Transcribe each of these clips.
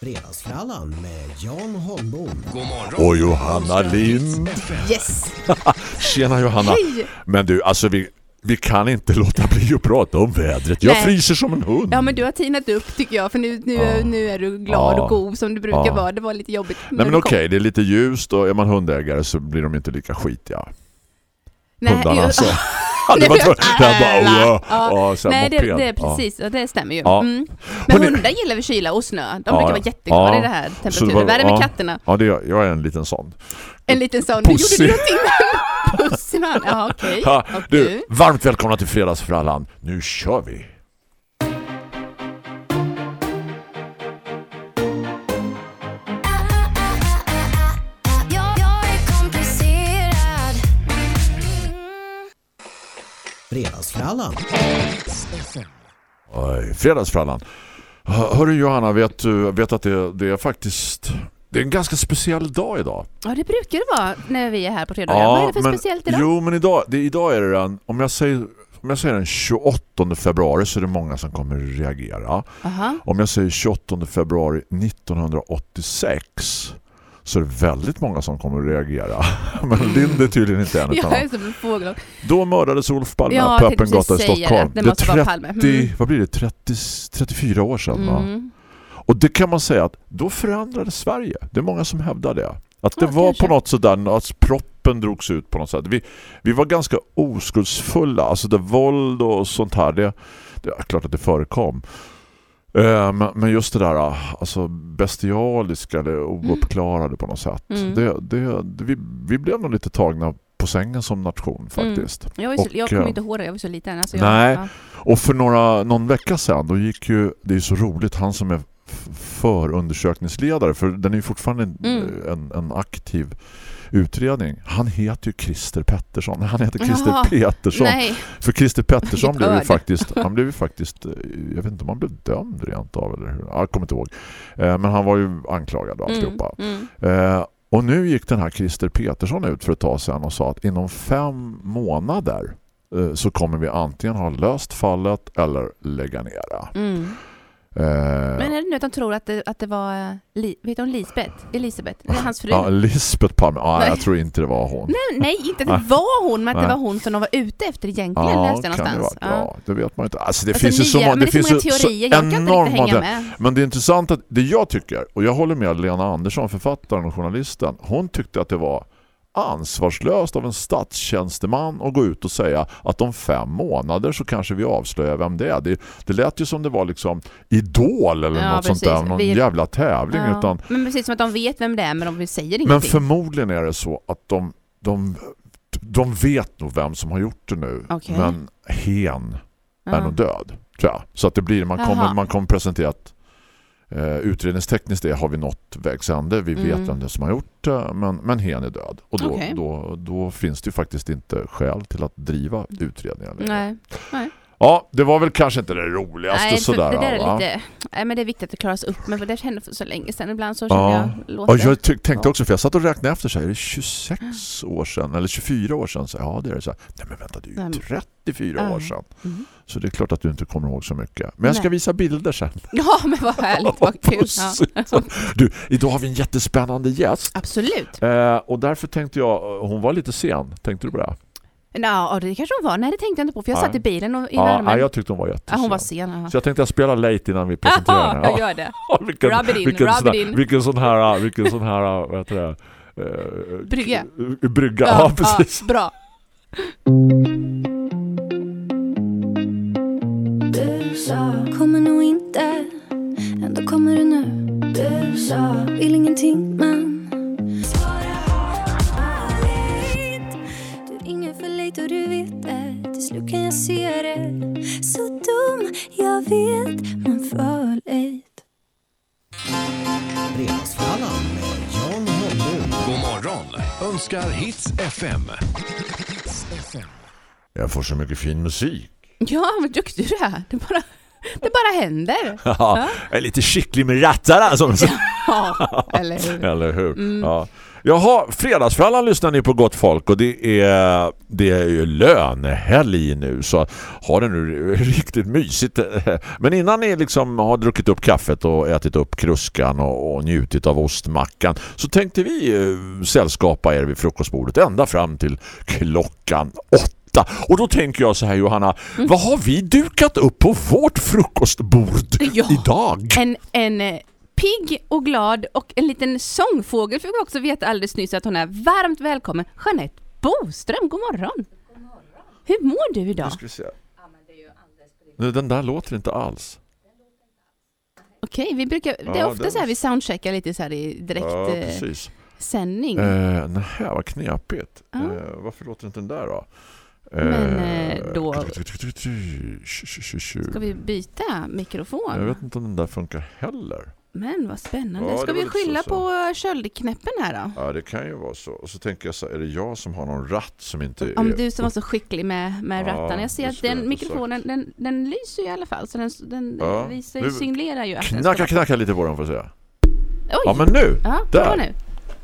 Fredagsfrallan med Jan Holmbom. Och Johanna Lind. Yes! Tjena Johanna. Hej! Men du, alltså vi, vi kan inte låta bli att prata om vädret. Jag Nej. fryser som en hund. Ja men du har tinat upp tycker jag för nu, nu, Ja. nu är du glad Ja. och god som du brukar Ja. vara. Det var lite jobbigt. Nej men okej, det är lite ljust och är man hundägare så blir de inte lika skitiga. Nej, Hundarna ju- alltså. Ja, det var det var bara, Ja. ja, så här Nej det, det är precis, ja. det stämmer ju. Ja. Mm. Men Hörrni- hundar gillar vi kyla och snö. De Ja, brukar vara jätteglada i det här Så temperaturen. Värre med katterna. Ja, det är, jag är en liten sån. En liten sån. Pussy. Gjorde du någonting han? Ja okej. Och du, varmt välkomna till Fredagsfrallan. Nu kör vi. Fredagsfrallan. Oj, Fredagsfrallan. Hör- Hörru Johanna, vet du vet att det, det är faktiskt det är en ganska speciell dag idag. Ja det brukar det vara när vi är här på fredagar. Vad är det för men, speciellt idag? Jo, men idag, det, idag är det den, om jag säger om jag säger den 28 februari så är det många som kommer reagera. Aha. Om jag säger 28 februari 1986 så är det väldigt många som kommer reagera. Men Lind är tydligen inte en utan fågel. Då mördades Olof Palme Ja, på öppen gata i Stockholm. det. Det måste vara Palme. Mm. vad blir det? 30, 34 år sedan? Mm. Och det kan man säga att då förändrades Sverige. Det är många som hävdar det. Att det Ja, var kanske. på något sådär att proppen drogs ut på något sätt. Vi, vi var ganska oskuldsfulla. Alltså det våld och sånt här, det, det är klart att det förekom. Eh, men- just det där alltså bestialiska eller ouppklarade på något sätt. Mm. Det, det, vi, vi blev nog lite tagna på sängen som nation faktiskt. Jag, var ju så, Och, jag kommer eh, inte ihåg det, jag var så liten. Alltså jag, Nej. Ja. Och för några, någon vecka sedan då gick ju, det är så roligt, han som är förundersökningsledare, för den är ju fortfarande en, Mm. en, en aktiv utredning. Han heter ju Christer Pettersson. Han heter Christer Jaha. Pettersson. Nej, För Christer Pettersson blev ju faktiskt, han blev ju faktiskt, eh, jag vet inte om han blev dömd rent av eller hur. Jag kommer inte ihåg. Eh, Men han var ju anklagad och alltihopa. Mm, mm. Och nu gick den här Christer Petersson ut för ett tag sedan och sa att inom fem månader så kommer vi antingen ha löst fallet eller lägga ner det. Mm. Eh, Men är det nu att de tror att det, att det var, eh, Li, vet hon Lisbeth? Elisabeth? Det är hans fru. ja, Lisbeth Palme, ja, Nej. jag tror inte det var hon. Nej, nej, inte att det var hon, men att det var hon som de var ute efter egentligen, Ja, läste jag kan det någonstans. vara. Ja, det vet man inte. Alltså det Alltså, finns ju så, nya- må- men det det finns ju många teorier, jag kan inte enormt riktigt hänga många- med. Men det är intressant att det jag tycker, och jag håller med Lena Andersson, författaren och journalisten, hon tyckte att det var ansvarslöst av en statstjänsteman att gå ut och säga att om fem månader så kanske vi avslöjar vem det är. Det, det lät ju som det var liksom idol eller Ja, något sånt precis. där, någon Vi- jävla tävling. Ja. Utan, Men precis som att de vet vem det är, men de säger ingenting. men förmodligen är det så att de, de, de vet nog vem som har gjort det nu. Okej. Men hen är nog död. Tror jag. Så att det blir, man kommer, Jaha. man kommer presentera att eh, utredningstekniskt det har vi nått vägs ände. Vi vet Mm. vem det är som har gjort det, men, men hen är död. Och då, Okej. då, då finns det ju faktiskt inte skäl till att driva utredningen. längre. Nej, Ja, det var väl kanske inte det roligaste nej sådär. det där va? är lite... Nej, men det är viktigt att det klaras upp, men det hände för så länge sedan. Ibland så Ja. jag låter. Och jag tänkte Ja. också, för jag satt och räknade efter här, är det 26 år sedan eller 24 år sedan? Så, ja, det är det så här. Nej men vänta, det är ju Nej, men- 34 Ja. år sedan. Mm. Så det är klart att du inte kommer ihåg så mycket. Men jag ska Nej. visa bilder sen. Ja, men vad härligt, vad kul. Ja. Du, idag har vi en jättespännande gäst. Absolut. Eh, och därför tänkte jag, hon var lite sen. Tänkte du på det? Ja, det kanske hon var. Nej, det tänkte jag inte på, för jag satt i bilen och i Ja, värmen. nej, jag tyckte hon var Ja, jättesen. hon var sen. Ja. Så jag tänkte jag spela late innan vi presenterar henne. jag Ja, gör det. vilken, Rub it in, vilken, rub sån, it in. vilken sån här, vilken sån här, vad heter det? Eh, Brygga. k- Brygga, ja, precis. Ja, bra. Du sa kommer nog inte, ändå kommer du nu. Du sa vill ingenting men late och du vet det. Till slut kan jag se det. Så dum, jag vet, men för late. Fredagsfrallan med Jan Holmbom. God morgon önskar Hits FM. Jag får så mycket fin musik. Ja, vad duktig du är. Det bara, det bara händer. Ja, jag är lite skicklig med rattarna som Ja, eller hur? Eller hur? Mm. Ja. Jaha, fredagsfrallan lyssnar ni på gott folk och det är, det är ju lönehelg nu så ha det nu riktigt mysigt. Men innan ni liksom har druckit upp kaffet och ätit upp kruskan och, och njutit av ostmackan så tänkte vi eh, sällskapa er vid frukostbordet ända fram till klockan åtta. Och då tänker jag så här Johanna, vad har vi dukat upp på vårt frukostbord Ja. idag? En, en eh, pigg och glad och en liten sångfågel fick vi också veta alldeles nyss att hon är varmt välkommen. Jeanette Boström, god morgon. Hur mår du idag? Nu ska vi se. Nu, den där låter inte alls. Okej, vi brukar, det är Ja, ofta den- så här vi soundcheckar lite så här i direkt Ja, eh, precis. sändning. Eh, nej, vad knepigt. Ja. Eh, varför låter inte den där då? Men, då- Ska vi byta mikrofon? Jag vet inte om den där funkar heller. Men vad spännande. Ja, Ska vi skylla så, på köldknäppen här då? Ja, det kan ju vara så. Och så tänker jag så här, är det jag som har någon ratt som inte är... Du som var så skicklig med, med Ja, rattarna. Jag ser att den mikrofonen, den, den lyser ju i alla fall. Så den, den Ja. visar, Nu- signalerar ju att den Knacka, ska... knacka lite på den får jag säga. Oj! Ja, men nu! Ja, Där. nu.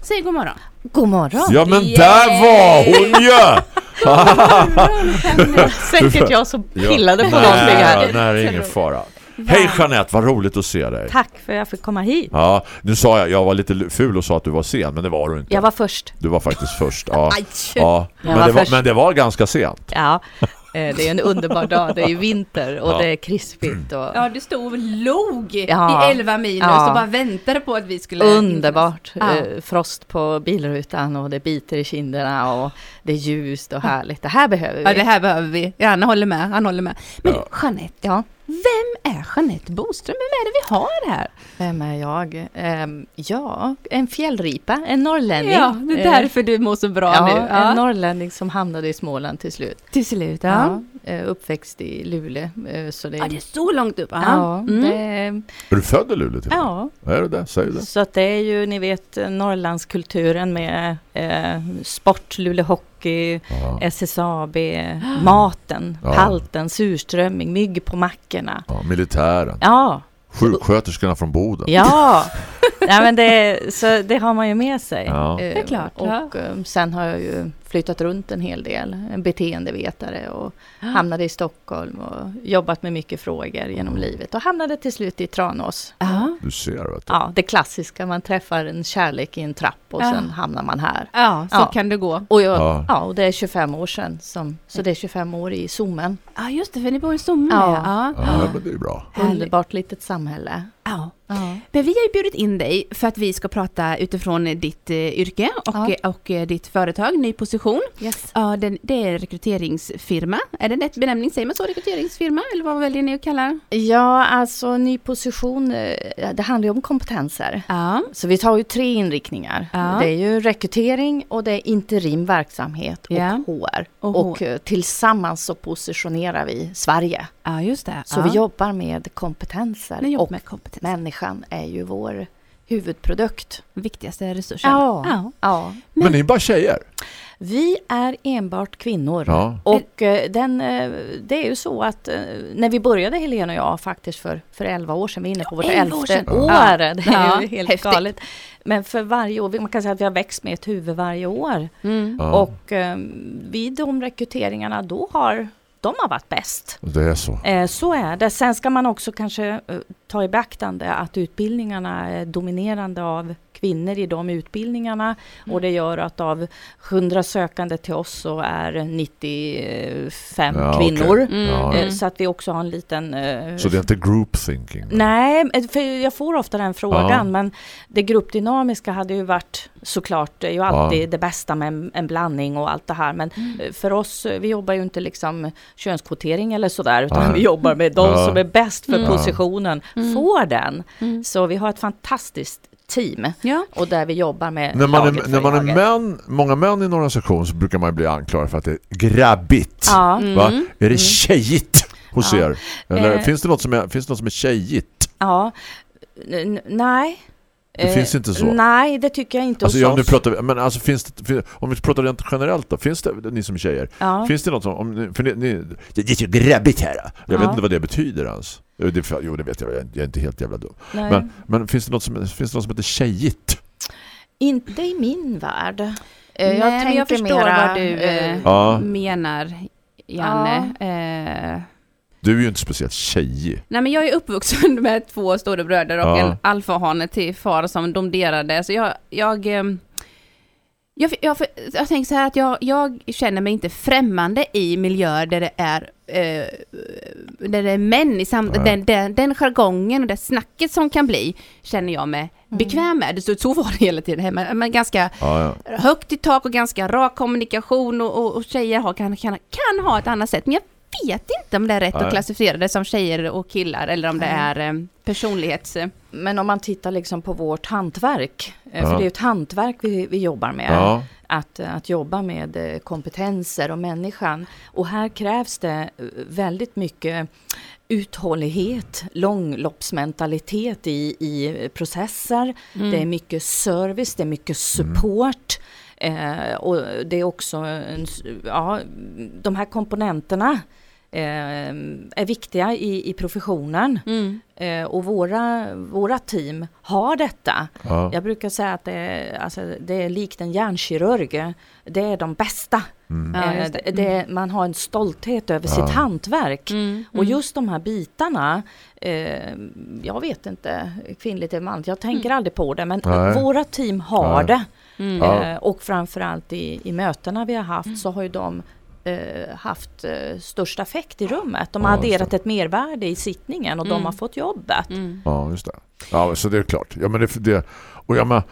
Säg god morgon. God morgon! Ja, men Yay! där var hon ju! Säkert jag som Ja. pillade på nej, någonting här. Nej, det är ingen fara. Hej Jeanette, vad roligt att se dig. Tack för att jag fick komma hit. Ja, nu sa jag, jag var lite ful och sa att du var sen, men det var du inte. Jag var först. Du var faktiskt först. Ja, ja. Men, var det var, först. men det var ganska sent. Ja, eh, det är en underbar dag. Det är ju vinter och Ja. det är krispigt. Och Ja, du stod och log Ja. i 11 minus Ja. och bara väntade på att vi skulle... Underbart. Ja. Eh, Frost på bilrutan och det biter i kinderna och det är ljust och härligt. Det här behöver vi. Ja, det här behöver vi. Ja, han håller med. Han håller med. Men Ja. Jeanette, Ja, vem är Jeanette Boström? Vem är det vi har här? vem är jag? Ehm, ja, en fjällripa, en norrlänning. Ja, det är Eh, därför du mår så bra Ja, nu. en norrlänning som hamnade i Småland till slut. Till slut, ja. Ja. eh, uppväxt i Luleå. eh, Så det, Ja, det är så långt upp. Ja. ja, Mm. det, Är du född i Luleå till och med? ja, Är du det? Säg det. Så att det är ju, ni vet, Norrlandskulturen med eh, sport, Luleå Hockey, Ja. SSAB, maten, Ja. palten, surströmming, mygg på mackorna. Ja, militären. Ja, Sjuksköterskorna från Boden. ja. ja men det, så det har man ju med sig. Ja. Eh, Det är klart, Och ja. eh, sen har jag ju flyttat runt en hel del, en beteendevetare och hamnade i Stockholm och jobbat med mycket frågor genom livet och hamnade till slut i Tranås. Ja. Du ser, vet du. Ja, det klassiska, man träffar en kärlek i en trapp och Ja. sen hamnar man här. ja, så Ja. kan det gå. Och, jag, Ja. ja. och det är 25 år sedan, som, så det är 25 år i Zoomen. Ja, just det, för ni bor i Somme. Ja. Ja. Ja, men det är bra. Underbart litet samhälle. Ja. Ja. Men vi har ju bjudit in dig för att vi ska prata utifrån ditt eh, yrke och, Ja. och eh, ditt företag, ny position. Yes. Ja, den, det är en rekryteringsfirma. Är det rätt benämning? Säger man så, rekryteringsfirma? Eller vad väljer ni att kalla det? ja, alltså ny position, eh, det handlar ju om kompetenser. Ja. Så vi tar ju tre inriktningar. Ja. Det är ju rekrytering och det är interim verksamhet och Ja. HR. Och Och, eh, tillsammans så positionerar vi Sverige. Ja, just det. Så ja. vi jobbar med kompetenser. Ni jobbar och med kompetens. människan är ju vår huvudprodukt. Viktigaste resursen. Ja. ja. Ja. Men ni är bara tjejer. Vi är enbart kvinnor. Ja. Och eh, den, eh, det är ju så att eh, när vi började Helena och jag faktiskt för, för 11 år sedan, vi är inne på vårt 11 år elfte sedan. år, Ja. det är Ja, ju helt häftigt. galet. Men för varje år, man kan säga att vi har växt med ett huvud varje år. Mm. ja. Och vid de rekryteringarna, då har de har varit bäst. Det är så. Eh, så är det. Sen ska man också kanske eh, ta i beaktande att utbildningarna är dominerande av kvinnor i de utbildningarna och det gör att av 100 sökande till oss så är 95 Ja, kvinnor. Mm. Ja. Eh, Så att vi också har en liten... eh, Så det är inte group thinking? Nej, eh, för jag får ofta den frågan, Ja. men det gruppdynamiska hade ju varit såklart, det är ju alltid det bästa med en, en blandning och allt det här, men eh, för oss, vi jobbar ju inte liksom könskvotering eller sådär, utan Nej. vi jobbar med de Ja. som är bäst för Mm. får den. Mm. Så vi har ett fantastiskt team Ja. och där vi jobbar med När man, är, när man är män, många män i en organisation så brukar man ju bli anklagad för att det är grabbigt. Ja, Va? Mm. Är det tjejigt hos Ja. er? Eller Eh. finns, det något som är, finns det något som är tjejigt? ja. N- nej. Det Eh, finns inte så. Nej, det tycker jag inte Alltså, hos ja, nu pratar vi, men alltså finns det, om vi pratar rent generellt då, finns det, ni som tjejer, ja. finns det något som, om, för ni, ni, det är så grabbigt här. Jag vet Ja. inte vad det betyder ens. Jo, det, jo, det vet jag, jag är- inte helt jävla dum. nej. Men, men finns, det något som, finns det något som heter tjejigt? Inte i min värld. Eh, Nej, jag tänker jag förstår mera, vad du eh, eh, Ja. menar, Janne. Eh, Du är ju inte speciellt tjejig. nej men jag är uppvuxen med två storebröder och Ja. en alfahane till far som domderade. Så jag, jag, jag, jag, jag tänker så här att jag, jag känner mig inte främmande i miljöer där det är eh, där det är män i sam- den, den, den jargongen och det snacket som kan bli känner jag mig bekväm med. Så, så var det hela tiden hemma. Men ganska Ja, ja. högt i tak och ganska rak kommunikation och, och, och tjejer har, kan, kan, kan ha ett annat sätt. Men jag vet inte om det är rätt Nej. att klassificera det som tjejer och killar eller om det Nej. är eh, personlighets... Men om man tittar liksom på vårt hantverk, eh, Ja. för det är ju ett hantverk vi, vi jobbar med. ja. Att, att jobba med eh, kompetenser och människan. Och här krävs det eh, väldigt mycket uthållighet, långloppsmentalitet i, i processer. Mm. Det är mycket service, det är mycket support. Eh, och det är också, en, ja, de här komponenterna eh, är viktiga i, i professionen. Mm. Eh, och våra, våra team har detta. ja. Jag brukar säga att det är, alltså, det är likt en hjärnkirurg. Det är de bästa. Mm. Eh, det. det, det, man har en stolthet över Ja. sitt hantverk. Mm. Och just de här bitarna, eh, jag vet inte, kvinnligt eller manligt, jag tänker aldrig på det, men Nej. våra team har Nej. det. Mm. Ja. Eh, och framförallt i, i mötena vi har haft så har ju de haft eh, störst effekt i rummet. De har Ja, adderat ett mervärde i sittningen och Mm. de har fått jobbet. Mm. Ja, just det. Ja, så det är klart. Ja, men det, det och jag men,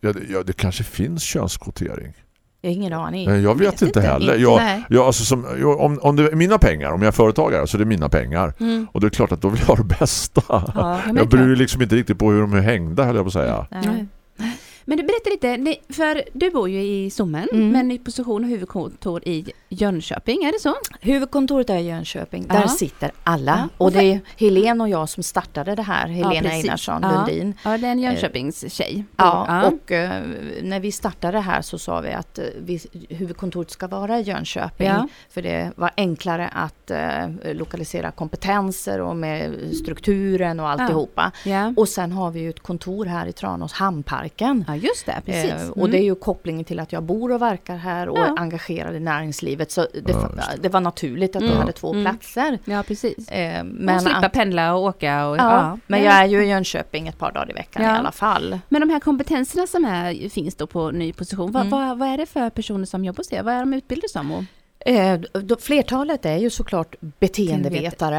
ja, det, ja, det kanske finns könskvotering. Jag har ingen aning. Men jag vet Vet inte heller. Inte- Jag, jag, alltså som, jag, om, om det är mina pengar, om jag är företagare så är det mina pengar. Mm. Och det är klart att då vill jag ha det bästa. Ja, jag bryr mig liksom inte riktigt på hur de är hängda, höll jag på att säga. nej. Men du berättar lite, för du bor ju i Sommen, Mm. men i position och huvudkontor i Jönköping, är det så? Huvudkontoret är i Jönköping. Ja. Där sitter alla. Ja. Och det är Helene och jag som startade det här. Helena precis. Einarsson Ja. Lundin. Ja, det är en Jönköpings tjej. Ja, och eh, när vi startade det här så sa vi att eh, vi, huvudkontoret ska vara i Jönköping. Ja. För det var enklare att eh, lokalisera kompetenser och med strukturen och alltihopa. ja. Och sen har vi ju ett kontor här i Tranås hamnparken. Ja, just det, precis. Eh, och Mm. det är ju kopplingen till att jag bor och verkar här och Ja. är engagerad i näringslivet. Så det, Ja, det var naturligt att vi Mm. hade två Mm. platser. Ja, precis. Eh, Men men, slippa att, pendla och åka och... ja, men Ja. jag är ju i Jönköping ett par dagar i veckan Ja. i alla fall. Men de här kompetenserna som är, finns då på ny position, vad, Mm. vad, vad är det för personer som jobbar hos er? Vad är de utbildade som? Och, Eh, då, flertalet är ju såklart beteendevetare.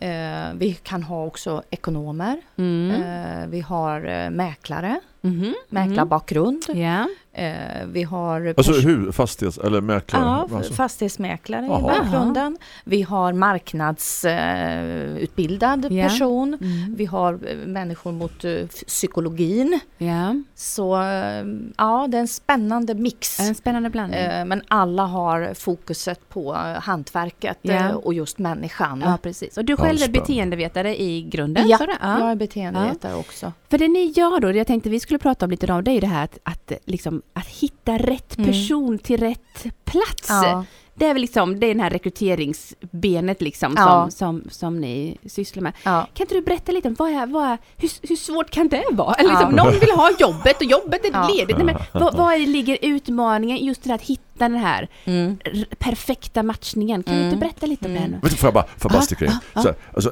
Eh, vi kan ha också ekonomer. Mm. Eh, vi har mäklare, Mhm. mäklarbakgrund. Ja. Eh, vi har Alltså pers- hur? Fastighets eller mäklare? Ja, alltså. fastighetsmäklare i Jaha. bakgrunden. Vi har marknadsutbildad eh, Ja. person. Mm. Vi har eh, människor mot eh, psykologin. ja. Så eh, ja, det är en spännande mix. En spännande blandning. Eh, Men alla har fokuset på eh, hantverket Ja. eh, och just människan. Ja, precis. Och du Ja, själv är beteendevetare i grunden? Ja? Jag är beteendevetare också. För det ni gör då, jag tänkte vi skulle prata om lite om, det är ju det här att, att, liksom, att hitta rätt Mm. person till rätt plats. Ja. Det är väl liksom, det är den här rekryteringsbenet liksom Ja. som, som, som ni sysslar med. Ja. Kan inte du berätta lite om vad är, vad är, hur, hur svårt kan det vara? Eller liksom, Ja. någon vill ha jobbet och jobbet är Ja. ledigt. Nej, men vad, vad är, ligger utmaningen just det där att hitta den här Mm. perfekta matchningen? Kan du Mm. inte berätta lite om det Mm. nu? Du, får jag bara, får jag bara Ja, sticka in? ja. Så här, alltså,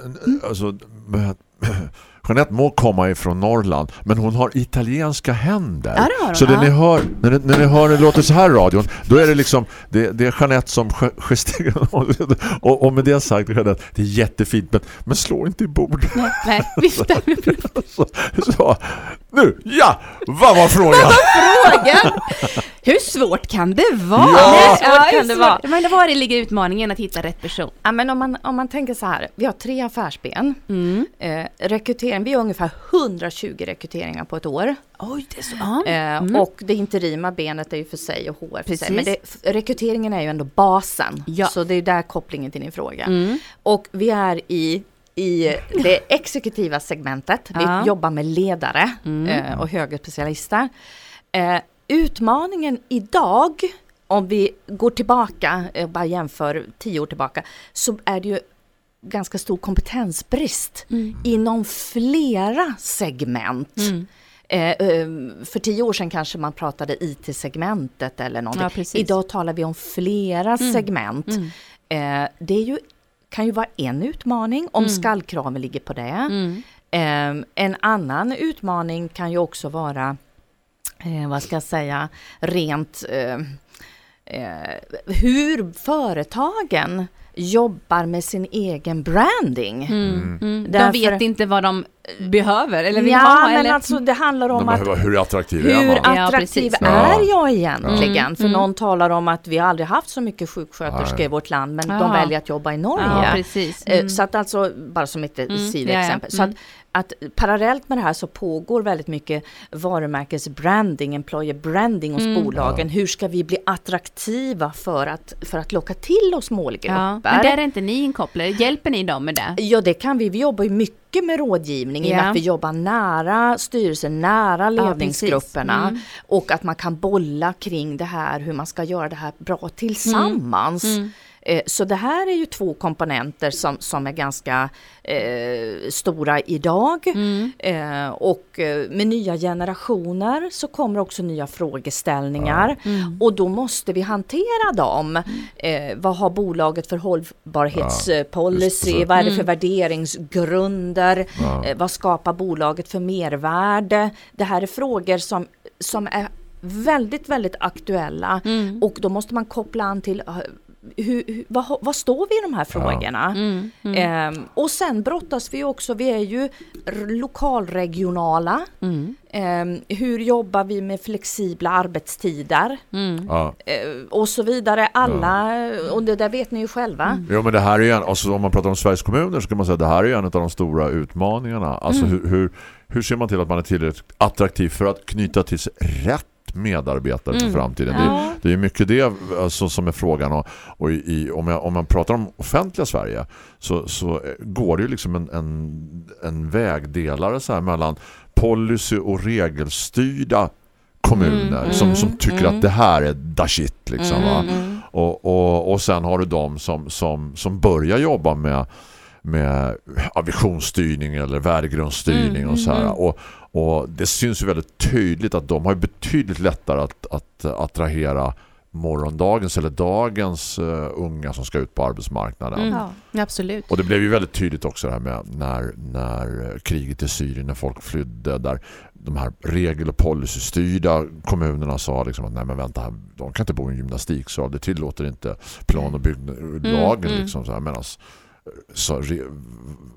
alltså, Jeanette må komma ifrån Norrland men hon har italienska händer. Ja, det hon, så när ja. ni hör när ni, när ni hör det låter så här radion då är det liksom det, det är Jeanette som ge- gesterar och, och med det sagt Jeanette, det är jättefint men, men slå inte i bordet. Nej, nej, vifta med så, så, nu, ja! Vad var frågan? frågan! Hur svårt kan det vara? Ja! Hur Ja, svårt hur kan det vara? Men var ligger utmaningen att hitta rätt person? Ja, men om, man, om man tänker så här, vi har tre affärsben. Mm. Eh, rekrytering, vi har ungefär 120 rekryteringar på ett år. Oj, det är så... Ja. Eh, Mm. Och det interima benet är ju för sig och HR för Precis. sig. Men det, rekryteringen är ju ändå basen. Ja. Så det är där kopplingen till din fråga. Mm. Och vi är i, i det exekutiva segmentet. Vi Ja. jobbar med ledare Mm. eh, och högerspecialister. Eh, utmaningen idag, om vi går tillbaka, eh, bara jämför tio år tillbaka, så är det ju ganska stor kompetensbrist Mm. inom flera segment. Mm. För tio år sedan kanske man pratade IT-segmentet eller någonting. Ja. Idag talar vi om flera segment. Mm. Det är ju, kan ju vara en utmaning om Mm. skallkraven ligger på det. Mm. Eh, en annan utmaning kan ju också vara, eh, vad ska jag säga, rent eh, eh, hur företagen jobbar med sin egen branding. Mm. Mm. De Därför- vet inte vad de behöver eller vill ja, ha. men eller? alltså det handlar om De att hur attraktiv är hur man? Ja, attraktiv precis. är Ja. jag egentligen? Mm, För mm. någon talar om att vi aldrig haft så mycket sjuksköterskor i vårt land, men Ja. de väljer att jobba i Norge. Ja, precis. Eh, Mm. Så att alltså, bara som ett Mm, sidoexempel. ja, Så ja. att, att parallellt med det här så pågår väldigt mycket varumärkesbranding, employer branding hos Mm. bolagen. Hur ska vi bli attraktiva för att, för att locka till oss målgrupper? Ja, men där är inte ni inkopplade. Hjälper ni dem med det? Ja, det kan vi. Vi jobbar ju mycket med rådgivning i och med Ja. att vi jobbar nära styrelsen, nära ledningsgrupperna precis. Mm. och att man kan bolla kring det här, hur man ska göra det här bra tillsammans. Mm. Eh, Så det här är ju två komponenter som, som är ganska eh, stora idag. Mm. Eh, och eh, med nya generationer så kommer också nya frågeställningar. Mm. Och då måste vi hantera dem. Eh, vad har bolaget för hållbarhetspolicy? det. vad är det för Mm. värderingsgrunder? Ja. Eh, vad skapar bolaget för mervärde? Det här är frågor som, som är väldigt, väldigt aktuella. Mm. Och då måste man koppla an till eh, hur, vad, vad står vi i de här frågorna? Mm. Mm. Ehm, och sen brottas vi också, vi är ju lokalregionala. Mm. Ehm, hur jobbar vi med flexibla arbetstider? Mm. Ja. Ehm, och så vidare. Alla, och det där vet ni ju själva. Jo, men det här är ju en, alltså, om man pratar om Sveriges kommuner så kan man säga att det här är en av de stora utmaningarna. Alltså hur, hur, hur ser man till att man är tillräckligt attraktiv för att knyta till sig rätt medarbetare för Mm. framtiden? Ja. Det, det är mycket det alltså, som är frågan och, och i, om, jag, om man pratar om offentliga Sverige så, så eh, går det ju liksom en, en, en vägdelare så här mellan policy och regelstyrda kommuner Mm, som, mm, som tycker mm. att det här är da shit liksom? Mm. Mm. Och, och, och sen har du de som, som, som börjar jobba med, med visionsstyrning eller värdegrundsstyrning Mm, och så här. mm. Och, och det syns ju väldigt tydligt att de har betydligt lättare att, att attrahera morgondagens eller dagens uh, unga som ska ut på arbetsmarknaden. Mm. Ja. Absolut. Och det blev ju väldigt tydligt också det här med när, när eh, kriget i Syrien, när folk flydde, där de här regel- och policystyrda kommunerna sa liksom att nej men vänta, här, de kan inte bo i en gymnastiksal, det tillåter inte plan- och bygglagen mm. liksom så här, medan så re,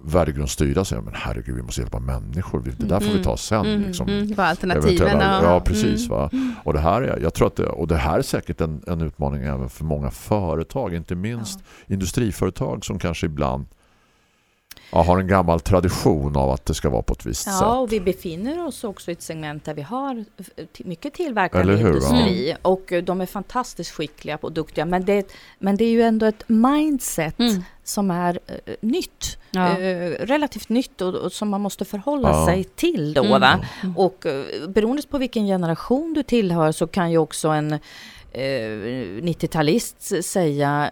värdegrundsstyrda säger men herregud, vi måste hjälpa människor, det där får vi ta sen Mm. liksom. Mm. Vad är alternativen? Ja. Ja, precis. Mm. Va? Och det här är, jag tror att det, och det här är säkert en, en utmaning även för många företag, inte minst industriföretag som kanske ibland ja, har en gammal tradition av att det ska vara på ett visst Ja, sätt. och vi befinner oss också i ett segment där vi har mycket tillverkande Eller hur, industri och eh, de är fantastiskt skickliga och duktiga. Men det, men det är ju ändå ett mindset Mm. Som är eh, nytt, Ja. eh, relativt nytt och, och som man måste förhålla Ja. sig till då. Mm. Va? Och eh, beroende på vilken generation du tillhör så kan ju också en eh, 90-talist säga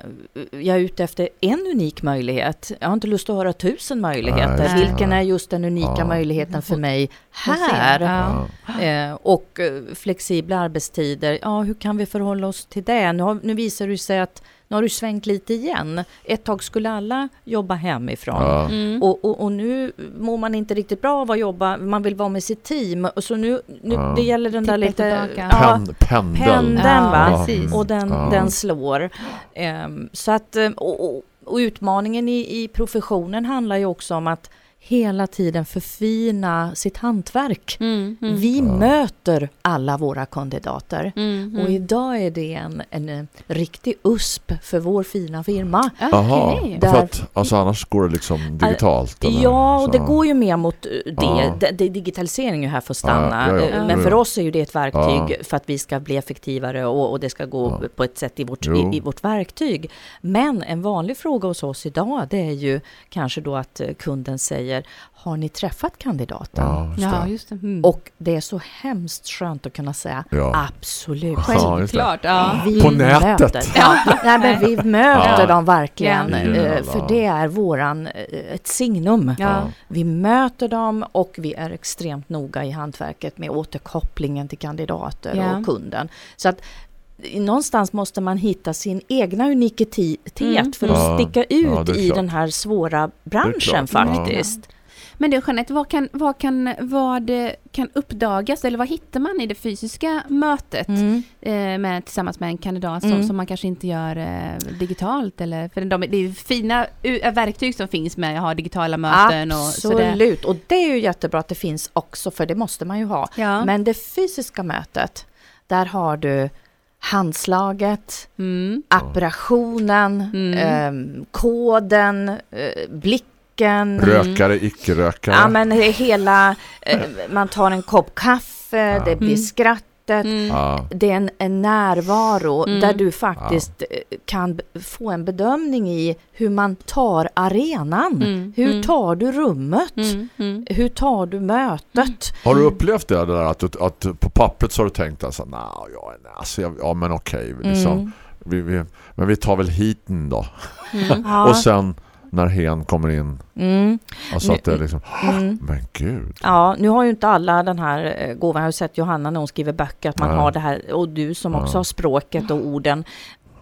jag är ute efter en unik möjlighet. Jag har inte lust att höra tusen möjligheter. Det. Vilken är just den unika Ja. möjligheten för mig här? Ja. Ja. Eh, och eh, flexibla arbetstider, ja hur kan vi förhålla oss till det? Nu, har, nu visar det sig att nu har du svängt lite igen. Ett tag skulle alla jobba hemifrån. Ja. Mm. Och, och, och nu mår man inte riktigt bra av att jobba, man vill vara med sitt team. Och så nu, nu Ja. det gäller den där Tippa lite... tillbaka. Ja, Pen, pendel. pendeln Ja, va? precis. Och den, Ja. den slår. Ehm, så att, eh, och, och, och utmaningen i, i professionen handlar ju också om att hela tiden förfina sitt hantverk. Mm. Mm. Vi Ja. möter alla våra kandidater. Mm. Och idag är det en, en, eh, riktig USP för vår fina firma. Jaha. Där- för att alltså, annars går det liksom digitalt. eller? Ja, och det går ju mer mot eh, det. Det, det digitalisering är ju här för att stanna. Ja, ja, ja. Eh, Men för oss är ju det ett verktyg för att vi ska bli effektivare och, och det ska gå på ett sätt i vårt, i, i vårt verktyg. Men en vanlig fråga hos oss idag, det är ju kanske då att eh, kunden säger säger Har ni träffat kandidaten? Ja, just Ja, det. just det. Mm. Och det är så hemskt skönt att kunna säga Ja. absolut. Ja. Självklart, ja. Vi På nätet. Möter, ja, nej, men vi möter Ja. dem verkligen, Ja. eh, för det är våran, eh, ett signum. Ja. Vi möter dem och vi är extremt noga i hantverket med återkopplingen till kandidater Ja. och kunden. Så att någonstans måste man hitta sin egna unikitet Mm. för att Ja. sticka Ja, ut är i klart. den här svåra branschen klart. Ja. faktiskt. Men du Jeanette, vad kan, vad, kan, vad eh, kan uppdagas eller vad hittar man i det fysiska mötet Mm. eh, med, tillsammans med en kandidat som, Mm. som man kanske inte gör eh, digitalt? Eller, för de, det är ju fina uh, verktyg som finns med att ha digitala möten och. Absolut, och det är ju jättebra att det finns också, för det måste man ju ha. Ja. Men det fysiska mötet, där har du handslaget, Mm. apparationen, Mm. ehm, koden, eh, blicken. Rökare, icke-rökare. Ja, men hela, eh, man tar en kopp kaffe, det blir Mm. Skrattet. Mm. Ja. Det är en, en närvaro Mm. där du faktiskt eh, kan få en bedömning i hur man tar arenan. Mm. Hur Mm. tar du rummet? Mm. Mm. Hur tar du mötet? Har du upplevt det där att, du- att på pappret så har du tänkt alltså, nah, ja, alltså, ja men okej, liksom, Mm. vi, vi, men vi tar väl hiten då. Mm. Och sen när hen kommer in, Mm. alltså att det är liksom, Mm. men gud. Ja, nu har ju inte alla den här eh, gåvan. Jag har ju sett Johanna när hon skriver böcker att man Nej. har det här och du som också Ja. har språket och orden.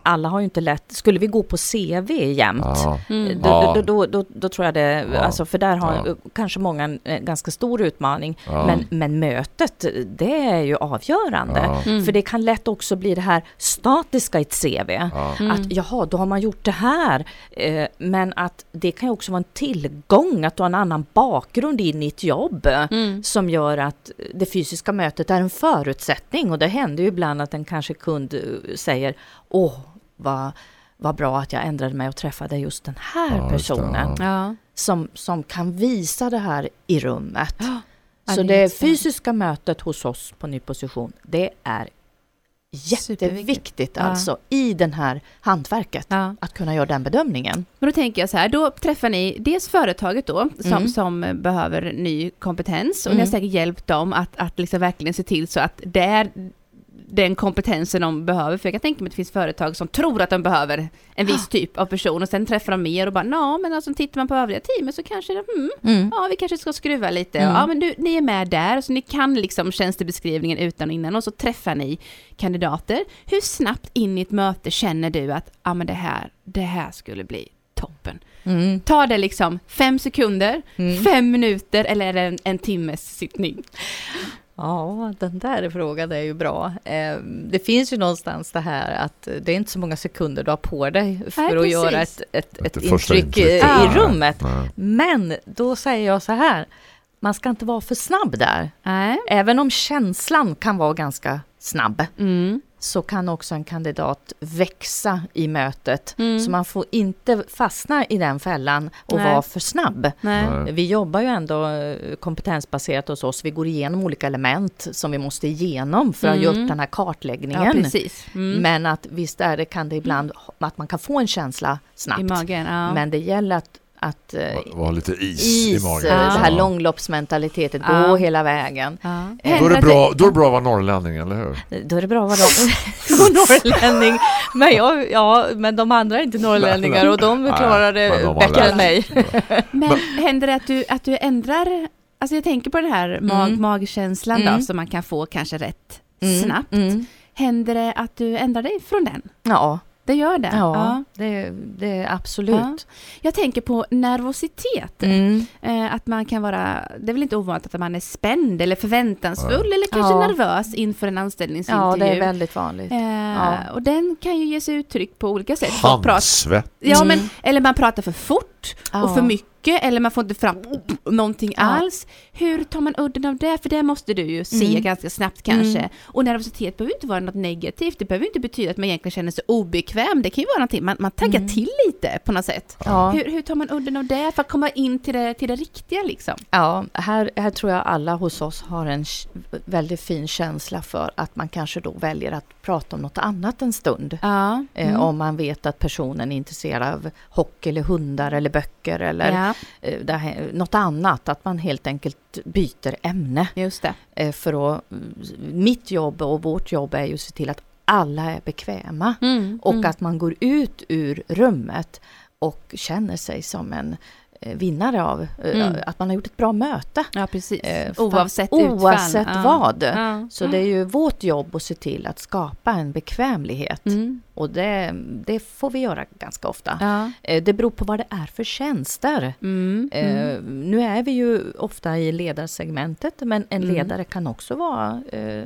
Alla har ju inte lätt. Skulle vi gå på CV jämt? Ja. Mm. Då, då, då, då, då tror jag det, Ja. alltså för där har Ja. eh, kanske många en eh, ganska stor utmaning. Ja. Men, men mötet, det är ju avgörande. Ja. Mm. För det kan lätt också bli det här statiska i ett CV. Ja. Mm. Att jaha, då har man gjort det här. Eh, men att det kan ju också vara en tillgång att du har en annan bakgrund in i ett jobb. Mm. Som gör att det fysiska mötet är en förutsättning. Och det händer ju ibland att en kanske kund eh, säger Åh, vad, vad bra att jag ändrade mig och träffade just den här Ja, det, personen. ja. Som, som kan visa det här i rummet. Ja, Så det det, fysiska mötet hos oss på Ny Position, det är jätteviktigt Ja. alltså i den här hantverket. Ja. Att kunna göra den bedömningen. Men då tänker jag så här, då träffar ni dels företaget då som, Mm. som behöver ny kompetens och ni Mm. har säkert hjälpt dem att, att liksom verkligen se till så att det är den kompetensen de behöver. För jag kan tänka mig att det finns företag som tror att de behöver en viss typ av person och sen träffar de mer och bara ja men alltså tittar man på övriga teamet så kanske det, hmm, ja vi kanske ska skruva lite. Mm. Ja men du, ni är med där så ni kan liksom tjänstebeskrivningen utan och innan och så träffar ni kandidater. Hur snabbt in i ett möte känner du att ja men det här, det här skulle bli toppen? Mm. Tar det liksom fem sekunder, Mm. fem minuter eller en, en timmes sittning? Ja, den där frågan är ju bra. Eh, Det finns ju någonstans det här att det är inte så många sekunder du har på dig för Nej, att precis. göra ett, ett, ett intryck, intryck. i- Ja. rummet. Nej. Men då säger jag så här, man ska inte vara för snabb där. Nej. Även om känslan kan vara ganska snabb Mm. Så kan också en kandidat växa i mötet. Mm. Så man får inte fastna i den fällan och Nej. vara för snabb. Nej. Vi jobbar ju ändå eh, kompetensbaserat hos oss. Vi går igenom olika element som vi måste igenom för att ha Mm. gjort den här Ja, kartläggningen. precis. Mm. Men att visst är det, kan det ibland att man kan få en känsla I snabbt. magen, ja. Men det gäller att, att eh, Var lite is, is, i magen. eh, det här Ja. långloppsmentaliteten, Ja. gå hela vägen. ja. Då är, det bra, då är det bra att vara norrlänning, eller hur? Då är det bra att vara norrlänning. Men, jag, ja, men de andra är inte norrlänningar och de klarar det bättre än mig. Men händer det att du, att du ändrar, alltså jag tänker på den här mag, Mm. magkänslan Mm. då som man kan få kanske rätt Mm, snabbt. mm. Händer det att du ändrar dig från den? Ja, Det gör det? ja, Det, det är absolut. Jag tänker på nervositet. Mm. Eh, att man kan vara, det är väl inte ovanligt att man är spänd eller förväntansfull eller kanske Ja. nervös inför en anställningsintervju. Ja, det är väldigt vanligt. Eh, Ja. Och den kan ju ge sig uttryck på olika sätt. Handsvett. Ja, Mm. men, eller man pratar för fort och Ja. för mycket eller man får inte fram någonting Ja. alls. Hur tar man udden av det? För det måste du ju se Mm. ganska snabbt kanske. Mm. Och nervositet behöver inte vara något negativt. Det behöver inte betyda att man egentligen känner sig obekväm. Det kan ju vara någonting, man, man taggar Mm. till lite på något sätt. Ja. Hur, hur tar man udden av det för att komma in till det, till det riktiga liksom? Ja, här, här tror jag alla hos oss har en väldigt fin känsla för att man kanske då väljer att prata om något annat en stund. Ja. Eh, Om man vet att personen är intresserad av hockey eller hundar eller böcker eller ja. Eh, här, något annat, att man helt enkelt byter ämne. just det. Eh, för att, mitt jobb och vårt jobb är ju att se till att alla är bekväma Mm, och mm. att man går ut ur rummet och känner sig som en eh, vinnare av eh, Mm. att man har gjort ett bra möte. Ja, precis. Eh, Oavsett utfall. Oavsett Ja. vad. Ja. Så det är ju vårt jobb att se till att skapa en bekvämlighet. Mm. Och det, det får vi göra ganska ofta. Ja. Eh, Det beror på vad det är för tjänster. Mm. Mm. Eh, nu är vi ju ofta i ledarsegmentet, men en Mm. ledare kan också vara eh,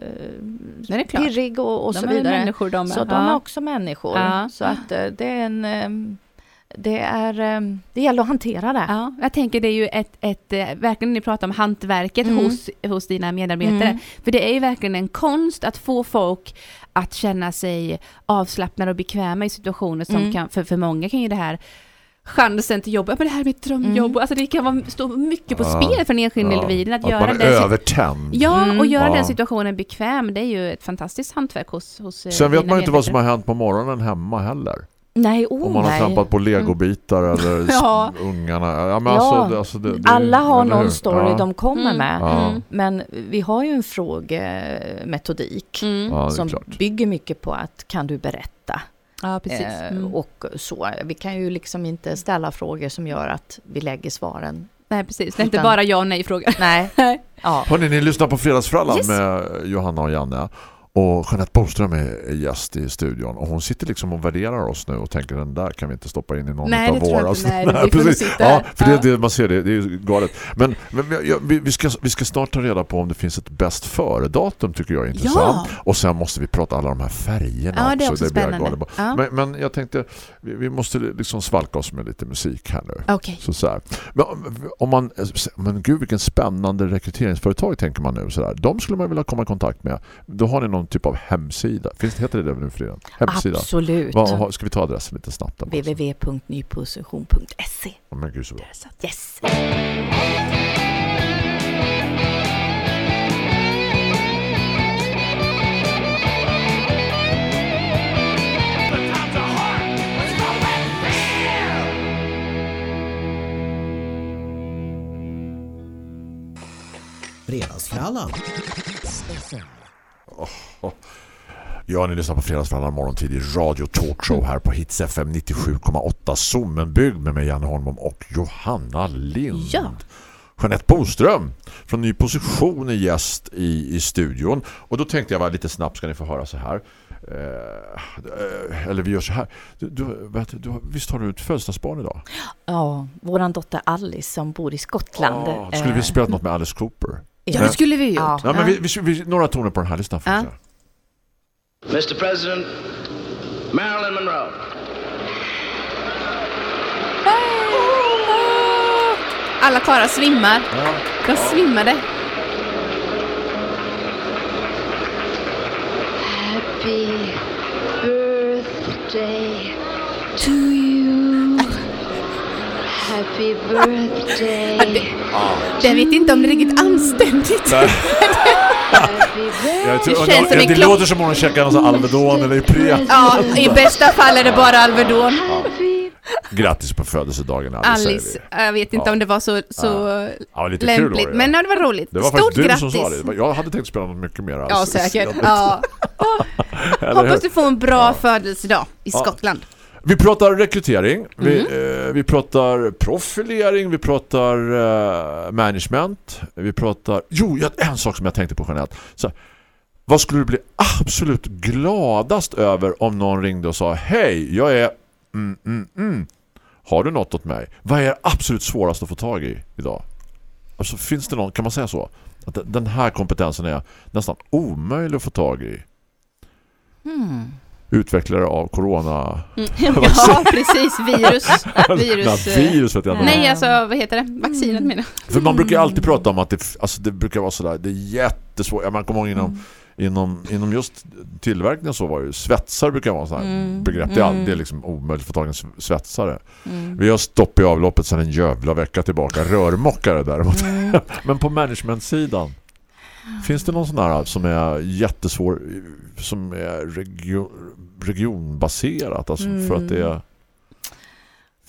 pirrig och, och så vidare. Så de är också människor. Så att eh, det är en... Det är... eh, Det gäller att hantera det. Ja, jag tänker det är ju ett, ett eh, verkligen ni pratar om hantverket Mm. hos, hos dina medarbetare. Mm. För det är ju verkligen en konst att få folk att känna sig avslappnade och bekväma i situationer som Mm. kan, för, för många kan ju det här chansen till jobb, ja, men det här är mitt drömjobb, Mm. alltså det kan vara, stå mycket på Ja. spel för den enskilda Ja. individen att, Att göra man är övertänd. Ja, Mm. och göra Ja. den situationen bekväm, det är ju ett fantastiskt hantverk hos, hos eh, Sen vet man inte vad som har hänt på morgonen hemma heller. Nej, oh Om man har nej. trampat på legobitar eller s- Ja. ungarna. Ja, men Ja. Alltså, det, alltså det, det, Alla har eller hur? någon story ja. de kommer Mm. med. Mm. Men vi har ju en frågemetodik Mm. Som klart. bygger mycket på att kan du berätta? Ja, precis. Eh, Mm. Och så. Vi kan ju liksom inte ställa frågor som gör att vi lägger svaren. Nej, precis. Det är inte bara ja och nej-frågor. Nej. ja. Hörrni, ni lyssnar på Fredagsfrallan Yes. med Johanna och Janne. Och Jeanette Boström är gäst i studion och hon sitter liksom och värderar oss nu och tänker den där kan vi inte stoppa in i någon Nej, av det våra. inte. Nej, det- nog precis. Ja, för Ja. det, det man ser det, det är galet. Men, men vi, vi, ska, vi ska snart ta reda på om det finns ett bäst före-datum tycker jag är intressant. Och sen måste vi prata alla de här färgerna Ja, det är också. också jag spännande. Ja. Men, men jag tänkte, vi, vi måste liksom svalka oss med lite musik här nu. Okej. Så så här. Men om man men gud vilken spännande rekryteringsföretag tänker man nu så där. De skulle man vilja komma i kontakt med. Då har ni någon typ av hemsida. Finns det heter det nu för tiden? Hemsida. Absolut. Vad, har- ska vi ta adressen lite snabbt? www.nyposition.se Ja, Men gud så bra. Yes. Fredagsfrallan. Ja, ni lyssnar på Fredagsfrallan morgontid i Radio Talkshow här på Hits FM 97,8 Sommenbygd med mig Janne Holmom och Johanna Lind. Ja. Jeanette Boström från Ny Position är gäst i, i studion. Och då tänkte jag bara lite snabbt ska ni få höra så här. Eh, eh, eller vi gör så här. Du, du, vet, du, visst har du ett födelsedagsbarn idag? Ja, våran dotter Alice som bor i Skottland. Ah, skulle vi eh, spela något med Alice Cooper? Ja, det skulle vi ju gjort. Ja. Ja, men vi, vi, vi, några toner på den här listan. Ja. Ja. Mr. President, Marilyn Monroe. Alla karlar svimmar. De svimmade. Happy birthday to you. Happy birthday. Jag vet inte om det är riktigt anständigt. Jag tror, Det känns som det låter som om hon käkar någon Alvedon eller Ipren. Ja, i bästa fall är det bara Alvedon. Happy Grattis på födelsedagen Alice, Alice, jag vet inte Ja. om det var så, så Ja, lite kul lämpligt. det. Men ja, det var roligt. det var Stort faktiskt du grattis. som sa det. Jag hade tänkt spela något mycket mer. Ja, Alice. säkert. Ja. Hoppas du får en bra födelsedag i Ja. Skottland. Vi pratar rekrytering, vi, Mm. eh, vi pratar profilering, vi pratar eh, management, vi pratar... Jo, en sak som jag tänkte på Jeanette. Så, vad skulle du bli absolut gladast över om någon ringde och sa Hej, jag är... Mm, mm, mm. Har du något åt mig? Vad är absolut svårast att få tag i idag? Alltså, finns det någon, kan man säga så? Att den- här kompetensen är nästan omöjlig att få tag i. Hmm. Utvecklare av corona... Ja, precis. Virus. Virus. Nej, eh, virus vet jag inte. Nej, alltså vad heter det? Vaccinet menar jag. För man brukar ju alltid prata om att det, alltså det brukar vara sådär, det är jättesvårt. Ja, man kommer ihåg inom, Mm. inom, inom just tillverkningen så var ju svetsare brukar vara sådär Mm. begrepp. Det är, all- Mm. det är liksom omöjligt att få tag i en svetsare. Mm. Vi har stopp i avloppet sedan en jävla vecka tillbaka. Rörmockare däremot. Mm. Men på managementsidan finns det någon sån här som är jättesvår som är regio, regionbaserat alltså för att det är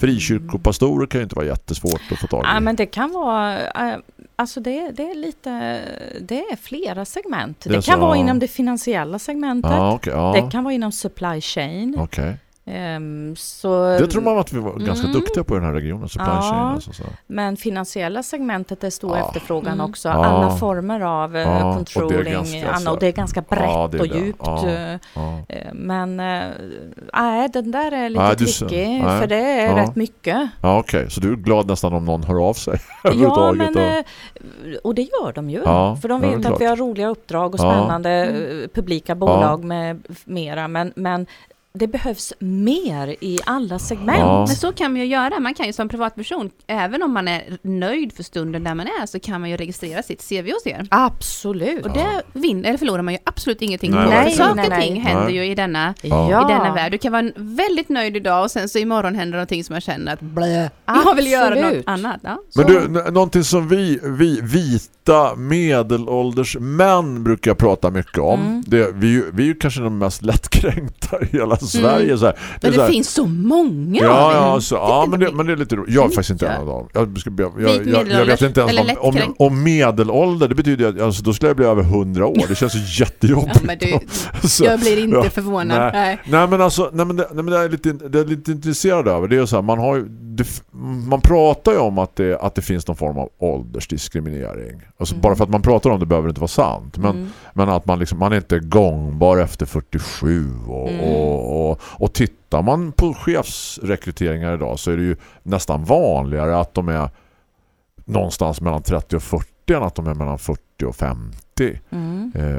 Frikyrkopastorer kan ju inte vara jättesvårt att få tag i. Ja, men det kan vara, eh, alltså det, det är lite, det är flera segment. Det Det, kan så, vara ja. inom det finansiella segmentet. ja, okej, ja. Det kan vara inom supply chain. Okej. Ehm, så, Det tror man att vi var ganska Mm. duktiga på i den här regionen, supply Ja. chain. Alltså, så. Men finansiella segmentet är stor Ja. efterfrågan Mm. också. Ja. Alla former av eh, Ja, och det controlling. ganska Anna, och det är ganska brett Ja, är och djupt. Ja. eh, Ja. eh, Men nej, den där är lite tricky. nej. För det är Ja. rätt mycket. Ja, okej. Så du är glad nästan om någon hör av sig? Ja, men, och- och det gör de ju. Ja, för de ja, vet att vi har roliga uppdrag och Ja. spännande eh, publika bolag med mera. Men, men det behövs mer i alla segment. Ja. Men så kan man ju göra. Man kan ju som privatperson, även om man är nöjd för stunden där man är, så kan man ju registrera sitt CV hos er. Absolut. Och det vinner, eller förlorar man ju absolut ingenting Nej, på. verkligen. Saker Nej, och nej, ting nej. händer Nej. ju i denna, Ja. I denna värld. Du kan vara väldigt nöjd idag och sen så imorgon händer någonting som jag känner att blä, jag vill göra något annat. Ja. Men du, någonting som vi, vi vita medelålders män brukar prata mycket om. Mm. Det, vi, är ju- vi är ju kanske de mest lättkränkta i hela Sverige. Så här. Det Men så det här, finns så många Ja, ja, så, ja men, det, men det är lite roligt. Jag är faktiskt inte en av dem. Jag, jag, jag, jag, vet inte ens om, om, om medelålder. Det betyder att alltså, då skulle jag bli över 100 år. Det känns ju jättejobbigt. Ja, men du, Så- jag blir inte ja, förvånad. nej. Nej. Men alltså, nej men det, nej men det är lite, det är lite intresserad över. Det är så här, man har ju, det, man pratar ju om att det, att det finns någon form av åldersdiskriminering. Alltså Mm. bara för att man pratar om det behöver det inte vara sant. Men, Mm. men att man liksom, man är inte gångbar efter 47 och, Mm. och, och, och tittar man på chefsrekryteringar idag så är det ju nästan vanligare att de är någonstans mellan 30 och 40 än att de är mellan 40 och 50. Mm. Eh,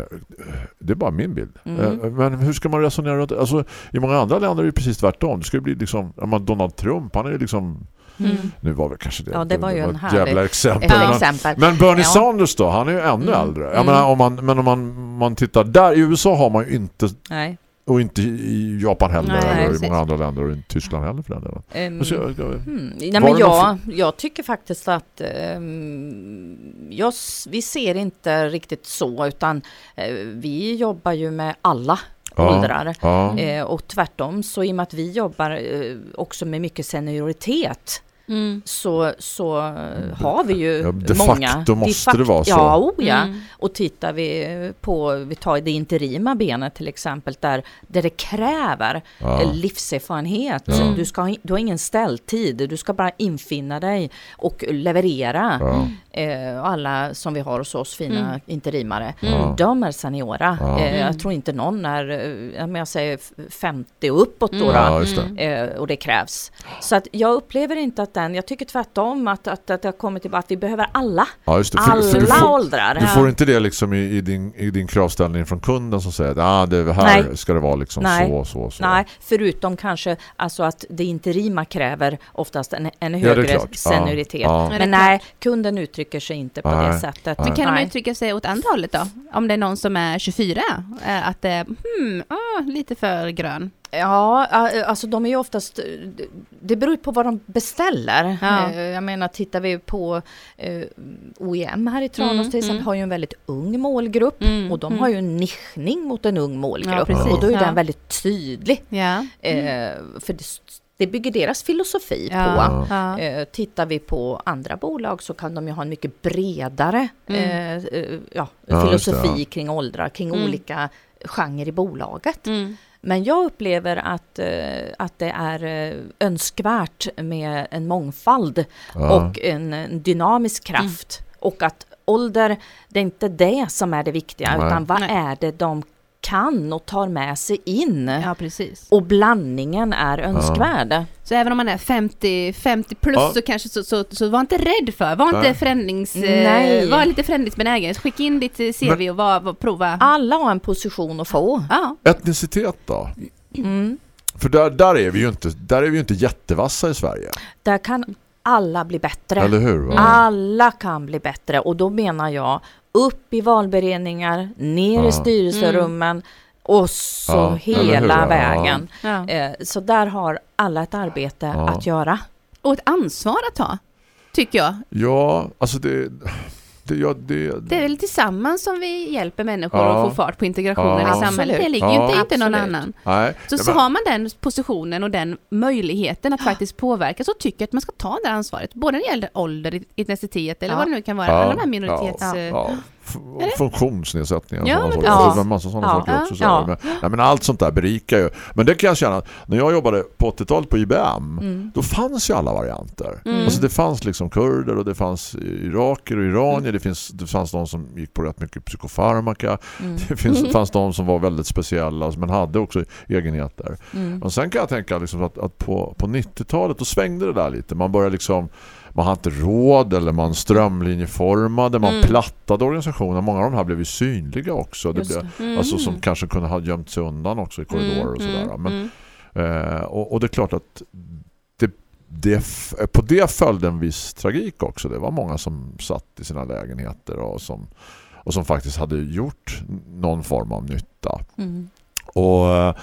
det är bara min bild. Mm. Eh, men hur ska man resonera runt det? Alltså, I många andra länder är det precis tvärtom. Det ju bli liksom, ja, men Donald Trump, han är liksom Mm. nu var väl kanske det, Ja, det var ju en ett jävla exempel. Men, exempel. men Bernie Ja. Sanders då, han är ju ännu Mm. äldre. Jag Mm. menar, om man, men om man, man tittar där, i USA har man ju inte, Nej. Och inte i Japan heller, Nej, eller i många andra länder, och i Tyskland heller för den delen. Men så Hmm. Nej, men jag, jag tycker faktiskt att ehm, jag, vi ser inte riktigt så utan eh, vi jobbar ju med alla Ja. åldrar. Ja. Eh, och tvärtom så i och med att vi jobbar eh, också med mycket senioritet Mm. så, så eh, har vi ju Ja, de många. facto måste de det vara så. Ja, oh ja. Mm. Och tittar vi på, vi tar det interima benet till exempel, där, där det kräver Ja. livserfarenhet. Ja. Du, ska, du har ingen ställtid, du ska bara infinna dig och leverera. Eh, alla som vi har hos oss, fina Mm. interimare, Ja. de är seniora. Ja. Eh, Mm. jag tror inte någon är, eh, jag säger f- 50 och uppåt då. Mm. då. Ja, just det. Mm. Eh, och det krävs. Så att jag upplever inte att den, jag tycker tvärtom att, att, att det har kommit till att vi behöver alla. Ja, just det. För, Alla för du, får, åldrar. du får inte det liksom i, i, din, i din kravställning från kunden som säger att ah, det här Nej. ska det vara liksom Nej. så, så, så. Nej, förutom kanske alltså att det interima kräver oftast en, en högre. Ja, senioritet. ja. Men nej, kunden uttrycker sig inte på Nej, det sättet. Men kan de uttrycka sig åt andra hållet då? Om det är någon som är 24, eh, att det är hmm, ah, lite för grön. Ja, alltså de är ju oftast, det beror ju på vad de beställer. Ja. Eh, Jag menar, tittar vi på eh, OEM här i Tranås Mm, till exempel, mm. har ju en väldigt ung målgrupp. Mm, Och de mm. har ju en nischning mot en ung målgrupp. Ja, och då är Ja. den väldigt tydlig. Ja. Eh, för det, det bygger deras filosofi Ja. på. Ja. Eh, tittar vi på andra bolag så kan de ju ha en mycket bredare Mm. eh, eh, ja, Ja, just det, filosofi ja. kring åldrar, kring Mm. olika genrer i bolaget. Mm. Men jag upplever att, eh, att det är önskvärt med en mångfald Ja. och en, en dynamisk kraft. Och att ålder, det är inte det som är det viktiga, Nej. utan vad Nej. är det de kan och tar med sig in? ja, precis. Och blandningen är önskvärd. Så även om man är 50, 50 plus Ja. så kanske så, så, så var inte rädd för, var inte Nej. förändrings... Nej. eh, Var lite förändringsbenägen. Skicka in ditt eh, CV och var, var, prova. Alla har en position att få. Ja. Etnicitet då? Mm. För där, där, är vi ju inte, där är vi ju inte jättevassa i Sverige. Där kan alla bli bättre. Eller hur? Alla kan bli bättre och då menar jag upp i valberedningar, ner Ja. i styrelserummen och så Ja, hela Ja. vägen. ja. Eh, Så där har alla ett arbete Ja. att göra. Och ett ansvar att ta, tycker jag. Ja, alltså det... det, ja, det, Det är väl tillsammans som vi hjälper människor Ja. att få fart på integrationen Ja. i samhället. Det ligger ju Ja. inte, inte någon annan. nej, Så, så har man den positionen och den möjligheten att faktiskt påverka så tycker jag att man ska ta det ansvaret. Både när det gäller ålder, etnicitet eller Ja. vad det nu kan vara. Ja. Alla de här minoritets... Ja. Ja, funktionsnedsättningar Ja, och sådana saker. En massa sådana Ja. saker också. Så Ja. men, nej, men allt sånt där berikar ju. Men det kan jag känna, när jag jobbade på 80-talet på IBM, Mm. då fanns ju alla varianter. Mm. Alltså det fanns liksom kurder och det fanns iraker och iranier. Det, finns, det fanns de som gick på rätt mycket psykofarmaka. Mm. Det finns, fanns de som var väldigt speciella men hade också egenheter. Mm. Och sen kan jag tänka liksom att, att på, på 90-talet då svängde det där lite. Man började liksom man hade inte råd eller man strömlinjeformade, man Mm. plattade organisationer. Många av de här blev ju synliga också. Det blev, mm. Alltså som kanske kunde ha gömt sig undan också i korridorer och sådär. Men, mm. eh, och, och det är klart att det, på det följde en viss tragik också. Det var många som satt i sina lägenheter och som, och som faktiskt hade gjort någon form av nytta. Mm. Och eh,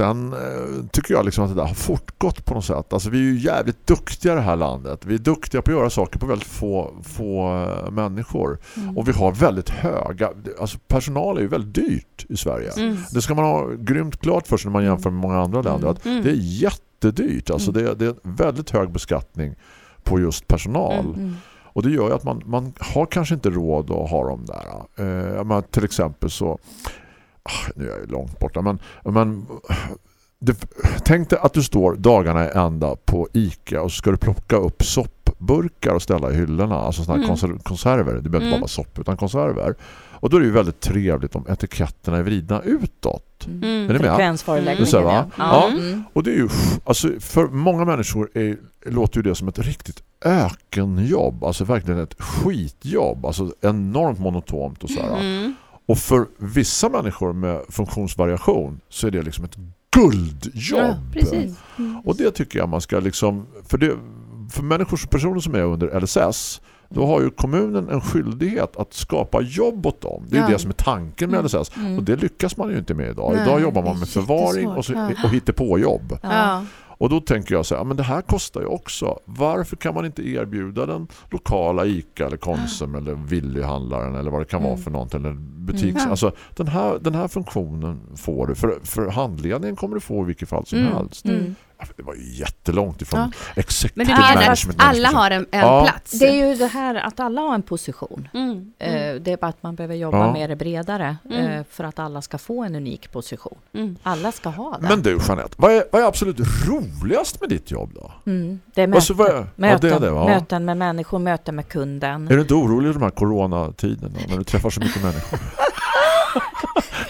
sen eh, tycker jag liksom att det där har fortgått på något sätt. Alltså vi är ju jävligt duktiga i det här landet. Vi är duktiga på att göra saker på väldigt få, få eh, människor. Mm. Och vi har väldigt höga... Alltså personal är ju väldigt dyrt i Sverige. Mm. Det ska man ha grymt klart för sig när man jämför med många andra länder. Att Mm. det är jättedyrt. Alltså Mm. det, det är en väldigt hög beskattning på just personal. Mm. Mm. Och det gör ju att man, man har kanske inte råd att ha dem där. Eh, till exempel så nu är jag ju långt borta men, men det, tänk dig att du står dagarna i ända på Ica och så ska du plocka upp soppburkar och ställa i hyllorna. Alltså sådana här Mm. konser- konserver. Det behöver inte Mm. bara sopp utan konserver. Och då är det ju väldigt trevligt om etiketterna är vridna utåt. Mm. Mm. Är? Frekvensföreläggningen, ja. Ja. Mm. Och det är ju, alltså för många människor är, låter ju det som ett riktigt ökenjobb. Alltså verkligen ett skitjobb. Alltså enormt monotont och sådär. Mm. Och för vissa människor med funktionsvariation så är det liksom ett guldjobb. Ja, precis. Och det tycker jag man ska liksom... För, det, för människor, personer som är under LSS då har ju kommunen en skyldighet att skapa jobb åt dem. Det är Ja. det som är tanken med Mm. LSS. Mm. Och det lyckas man ju inte med idag. Nej, idag jobbar man med förvaring och, så, jättesvårt. och hittar på jobb. Ja. Och då tänker jag så här, men det här kostar ju också. Varför kan man inte erbjuda den lokala Ica eller Konsum eller Willys-handlaren eller vad det kan vara Mm. för något eller butiks... Mm. Alltså den här, den här funktionen får du. För, för handledningen kommer du få i vilket fall som Mm. helst. Mm. Det var ju jättelångt ifrån Ja. executive Men menar att management. alla har en, en Ja. plats? Det är ju det här att alla har en position. Mm. Eh, Mm. Det är bara att man behöver jobba Ja. mer bredare Mm. eh, för att alla ska få en unik position. Mm. Alla ska ha det. Men du Jeanette, vad är, vad är absolut roligast med ditt jobb då? Mm. Det är möten, Alltså, är- ja, möten, det är det, möten med människor, möten med kunden. Är du inte orolig i de här coronatiderna när du träffar så mycket människor?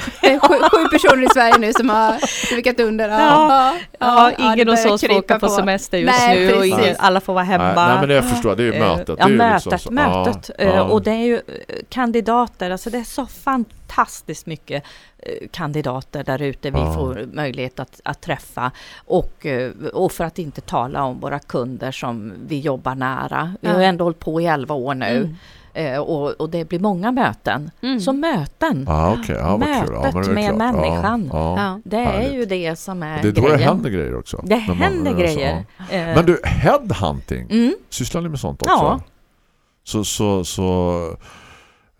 Sju, sju personer i Sverige nu som har dukat under. Ja. Ja, det ingen hos oss får åka på, semester just Nej, nu och ingen, alla får vara hemma. Nej, nej men det jag förstår, det är ju mötet. Ja, mötet. liksom mötet. Ja, Eh, ja. Och det är ju eh, kandidater, alltså det är så fantastiskt mycket eh, kandidater där ute vi Ja. får möjlighet att, att träffa. Och, och för att inte tala om våra kunder som vi jobbar nära. Vi har Ja. ändå hållit på i 11 år nu. Mm. Eh, Och, och det blir många möten. Mm. Så möten, Ja. Ja, vad kul. Ja, Mötet det är med klart. människan. Ja, ja. Ja. det är Härligt. ju det som är Och det är då grejen. det händer grejer också. Det man- händer alltså, grejer. ja. Eh, Men du, headhunting, mm. sysslar ni med sånt också? Ja. Så, så, så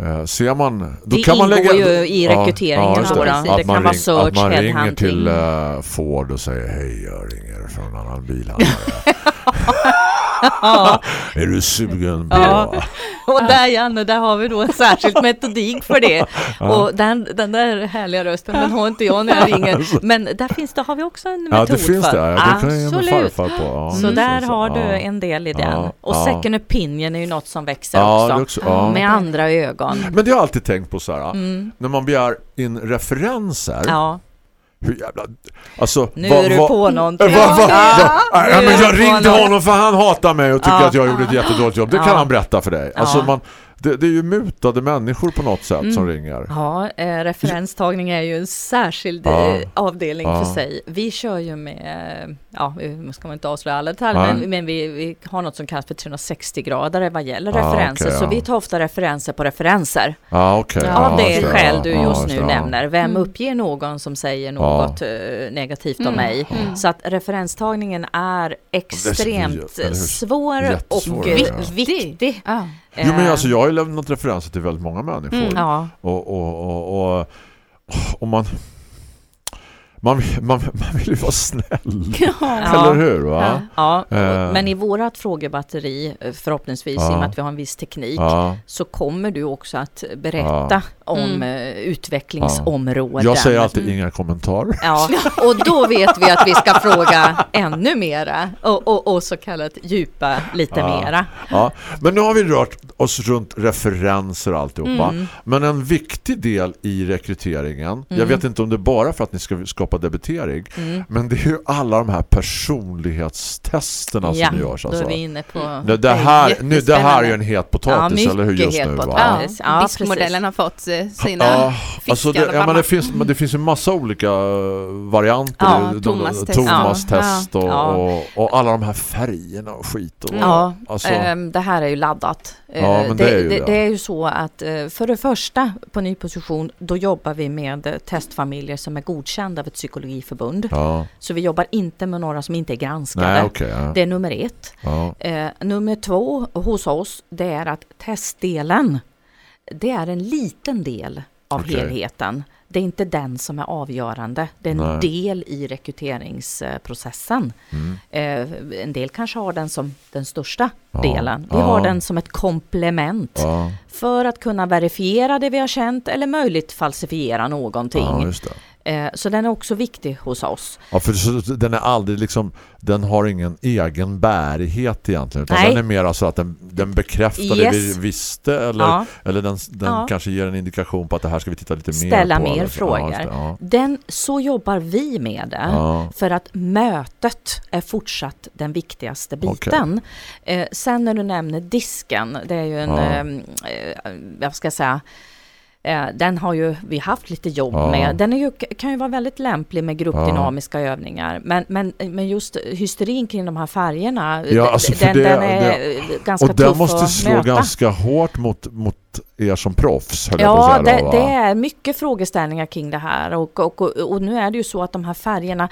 eh, ser man... Då Det kan man lägga, ju i rekryteringen då. Att Det man kan vara search, Att man ringer till Ford och säger hej, jag ringer från en annan bilhandlare. Ja. är du sugen på... Ja. Och där Janne, där har vi då en särskild metodik för det. Och den, den där härliga rösten, den har inte jag när jag ringer. Men där finns det, har vi också en Ja, metod det finns för. det. Ja, det kan jag ge farfar på. Ja, Så där har ja. du en del i den. Ja, Och ja. second opinion är ju något som växer Ja, också. också ja. Med andra ögon. Men det har jag alltid tänkt på så här. Mm. När man begär in referenser. Hur jävla... Alltså, nu vad- är du på någonting. Eh, vad- vad- Ja, ja, men jag ringde honom för han hatar mig och tycker Ja. att jag gjorde ett jättedåligt jobb. Det kan han berätta för dig. Alltså man, det, det är ju mutade människor på något sätt som Mm. ringer. Ja, eh, referenstagning är ju en särskild Ja. eh, avdelning Ja. för sig. Vi kör ju med, eh, ja, nu ska man inte avslöja alla detaljer, men, men vi, vi har något som kallas för 360 grader vad gäller Ja, referenser. okej, så ja. vi tar ofta referenser på referenser. Ja, okej. Ja, av det skäl du Ja, just nu ja. nämner. Vem Mm. uppger någon som säger något eh, negativt om Mm. mig? Mm. Så att referenstagningen är extremt svår Jättesvår, och ja. eh, viktig. Ja. Jo, men Eh, alltså, jag har ju lämnat referenser till väldigt många människor. Mm. Ja, Och, och, och, och, och man, man, man, man vill ju vara snäll. Ja. Eller hur? Va? ja. Eh. men i vårat frågebatteri, eh, förhoppningsvis, Ja. i och med att vi har en viss teknik, Ja. så kommer du också att berätta om Mm. eh, utvecklingsområden. Jag säger alltid inga kommentarer. Ja, och då vet vi att vi ska fråga ännu mera och, och, och så kallat djupa lite Ja. mera. Ja. Men nu har vi rört oss runt referenser och alltihopa. Mm. Men en viktig del i rekryteringen, jag Mm. vet inte om det är bara för att ni ska skapa debitering, Mm. men det är ju alla de här personlighetstesterna Ja, som görs. då är Alltså. vi inne på... Det, det, här, nu, det här är ju en het potatis, Ja, eller hur just nu? Va? Ja, Ja, diskmodellen har fått eh, sina Ja, fiskar alltså det, ja, men det, finns, det finns ju massa olika eh, varianter. Ja, Thomas-test. Thomas-test och, Ja. och, och alla de här färgerna och skit. Och, Ja, alltså, ehm, det här är ju laddat. Eh, Ja, men det är ju det, det. det är ju så att eh, för det första på ny position, då jobbar vi med eh, testfamiljer som är godkända av ett psykologiförbund. ja. Så vi jobbar inte med några som inte är granskade. Nej, okej. ja. Det är nummer ett. ja. Eh, nummer två hos oss, det är att testdelen, det är en liten del av Okej. helheten. Det är inte den som är avgörande. Det är en Nej. del i rekryteringsprocessen. Mm. Eh, en del kanske har den som den största Ja, delen. Vi ja. har den som ett komplement Ja, för att kunna verifiera det vi har känt eller möjligt falsifiera någonting. Eh, så den är också viktig hos oss. Ja, för den är aldrig liksom, den har ingen egen bärighet egentligen. Utan Nej. den är mer så att den, den bekräftar det vi Yes. visste eller, Ja. eller den, den Ja. kanske ger en indikation på att det här ska vi titta lite mer Ställa på. mer eller- frågor. Ja. Den, så jobbar vi med det. För att mötet är fortsatt den viktigaste biten. Eh, sen när du nämner disken, det är ju en, ehm, eh, vad ska jag säga, eh, den har ju vi haft lite jobb Ja. med. Den ju, kan ju vara väldigt lämplig med gruppdynamiska övningar. Men, men, men just hysterin kring de här färgerna, Ja, alltså den, det- den är ganska Och den tuff måste att slå möta. ganska hårt mot, mot er som proffs. Ja, det, det är mycket frågeställningar kring det här och, och, och, och nu är det ju så att de här färgerna eh,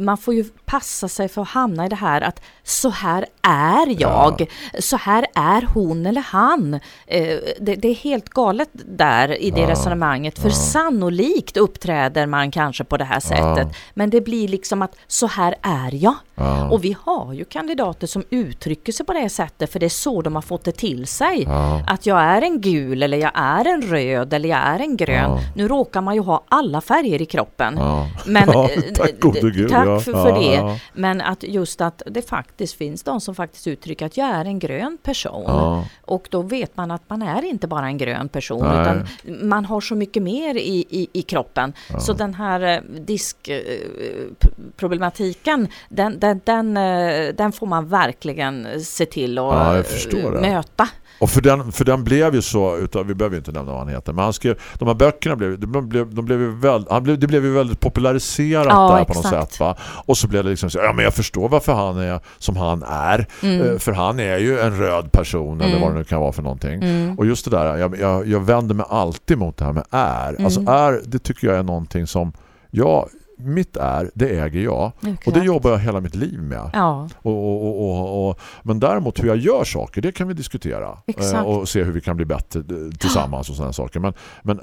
man får ju passa sig för att hamna i det här att så här är jag, så här är hon eller han. Eh, Det, det är helt galet där i det Ja, resonemanget, för ja. sannolikt uppträder man kanske på det här sättet, men det blir liksom att så här är jag. Ja. Och vi har ju kandidater som uttrycker sig på det sättet, för det är så de har fått det till sig. Ja. Att jag är en gul eller jag är en röd eller jag är en grön. Ja. Nu råkar man ju ha alla färger i kroppen. Ja. Men, Ja, eh, tack gode gud, tack för, för Ja, det. ja. Men att just att det faktiskt finns de som faktiskt uttrycker att jag är en grön person. Ja. Och då vet man att man är inte bara en grön person Nej. utan man har så mycket mer i, i, i kroppen. Så den här diskproblematiken, den, den, den, eh, den får man verkligen se till att eh, möta. Och för den, för den blev ju så, utav, vi behöver ju inte nämna vad han heter, men han skrev, de här böckerna blev, de blev, de blev väldigt, han blev, det blev ju väldigt populariserat Ja, där på något exakt. sätt va? Och så blev det liksom så, ja men jag förstår varför han är som han är, Eh, för han är ju en röd person eller vad det nu kan vara för någonting. Och just det där, jag, jag, jag vänder mig alltid mot det här med är. Alltså är, det tycker jag är någonting som, ja, mitt är, det äger jag. Och det Exakt. jobbar jag hela mitt liv med. Ja, Och, och, och, och, men däremot hur jag gör saker, det kan vi diskutera. Exakt. Eh, Och se hur vi kan bli bättre tillsammans och sådana saker. Men, men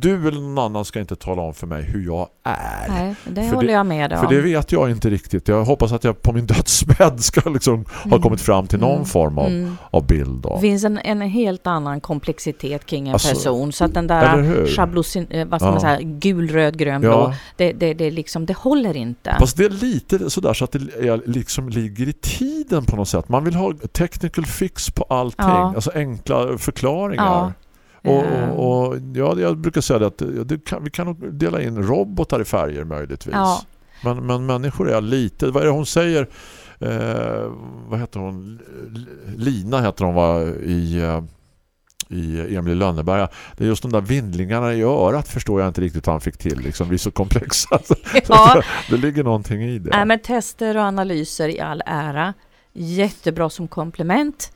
du eller någon annan ska inte tala om för mig hur jag är. nej, det För håller det- jag med om. För det vet jag inte riktigt. Jag hoppas att jag på min dödsbädd ska liksom ha kommit fram till någon Mm. form av, Mm. av bild. Det finns en, en helt annan komplexitet kring en Alltså, person. Så att den där schablosin, eh, vad ska Ja. man säga, gul, röd, grön, blå, Ja. det, det, det, liksom, det håller inte. Fast det är lite sådär så att det är, liksom ligger i tiden på något sätt. Man vill ha technical fix på allting. Ja. Alltså enkla förklaringar. Ja. Och, och, och ja, jag brukar säga att kan, vi kan dela in robotar i färger möjligtvis. Ja. Men, men människor är lite, vad är det hon säger? Eh, vad heter hon? Lina heter hon va, i, eh, i Emil i Lönneberga. Det är just de där vindlingarna i örat förstår jag inte riktigt hur han fick till. Liksom, vi är så komplexa. Ja. det ligger någonting i det. Nej, men tester och analyser i all ära. Jättebra som komplement.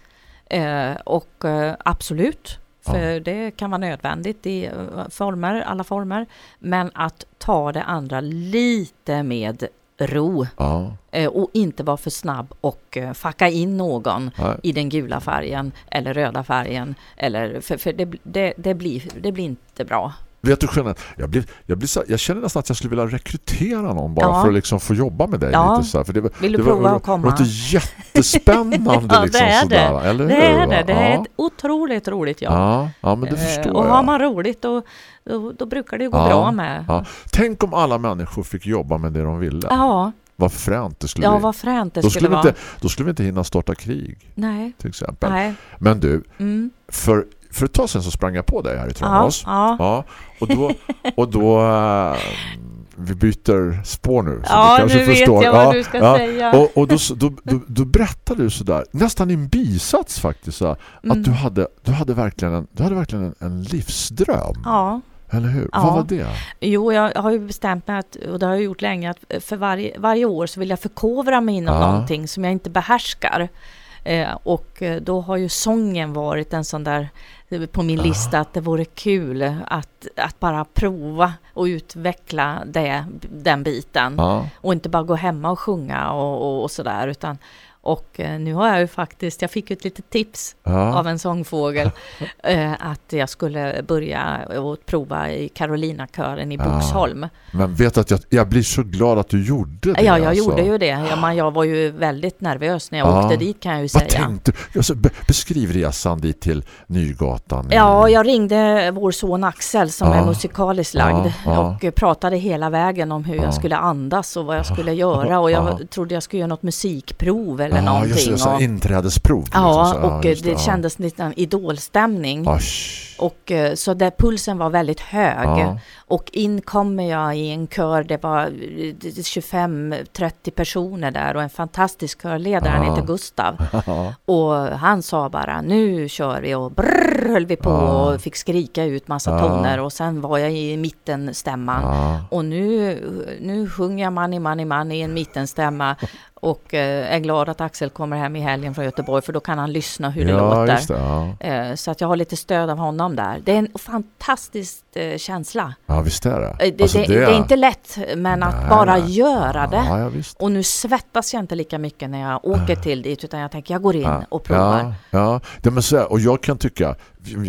Eh, och eh, absolut, för det kan vara nödvändigt i eh, former, alla former. Men att ta det andra lite med ro Ja, eh, och inte vara för snabb och eh, facka in någon nej. i den gula färgen eller röda färgen. Eller, för för det, det, det, blir, det blir inte bra. Vet du generellt, jag, blir, jag, blir så, jag känner nästan att jag skulle vilja rekrytera någon bara Ja. för att liksom få jobba med dig Ja. lite så här, för det, var- Vill du det var- prova det att komma? låter jättespännande Ja, liksom det är sådär, det. eller hur? Det är det. Det är ett otroligt roligt jobb. Ja, ja, men det Eh, förstår och jag. har man roligt då, då, då brukar det ju gå Ja, bra med. ja. Tänk om alla människor fick jobba med det de ville. Ja, Vad fränt det skulle ja vad fränt det då, skulle vara. inte, då skulle vi inte hinna starta krig, Nej, till exempel. nej. Men du, Mm. för, för ett tag sedan så sprang jag på dig här i Ja, Tranås. ja. Ja, och då, och då äh, vi byter spår nu. Så Ja, du kanske nu vet förstår. jag vad ja, du ska ja. säga. Och, och då, då, då, då berättade du sådär, nästan i en bisats faktiskt, så, Mm. att du hade, du hade verkligen, en, du hade verkligen en, en livsdröm. Ja, Eller hur? Ja. Vad var det? jo, jag har ju bestämt mig att, och det har jag gjort länge, att för varje, varje år så vill jag förkovra mig inom Ja. någonting som jag inte behärskar. Eh, och eh, då har ju sången varit en sån där eh, på min lista att det vore kul att, att bara prova och utveckla det, den biten. Ja. Och inte bara gå hemma och sjunga och, och, och sådär utan och eh, nu har jag ju faktiskt, jag fick ju ett litet tips Ja. av en sångfågel eh, att jag skulle börja och prova i Carolina-kören i Ja. Boxholm. Men vet att jag, jag blir så glad att du gjorde det. Ja, jag alltså. gjorde ju det. Ja, men jag var ju väldigt nervös när jag Ja. åkte dit kan jag ju Vad säga. tänkte? Alltså, be, beskriv resan dit till Nygatan. Ja, jag ringde vår son Axel som är musikaliskt lagd och pratade hela vägen om hur Ja. jag skulle andas och vad jag skulle göra och jag Ja. trodde jag skulle göra något musikprov eller Ja, någonting. just det, så och, inträdesprov. ja, liksom, så. och just det, ja. kändes nästan idolstämning. Asch. Och eh, så där pulsen var väldigt hög. Ja. Och in kommer jag i en kör, det var eh, 25-30 personer där och en fantastisk körledare, han heter Gustav. Och han sa bara nu kör vi och brrr höll vi på och fick skrika ut massa toner och sen var jag i mittenstämman. Ja. Och nu, nu sjunger jag Money Money Money i en mittenstämma och eh, är glad att Axel kommer hem i helgen från Göteborg för då kan han lyssna hur det ja, låter. det. Ja. Eh, Så att jag har lite stöd av honom där. Det är en fantastisk eh, känsla. ja, visst är det. Eh, Det, Alltså, det, det är inte lätt, men att Nej, bara nej. göra det. Ja, ja. Och nu svettas jag inte lika mycket när jag åker till dit, utan jag tänker jag går in Ja. och provar. Ja, ja. Men så här, och jag kan tycka,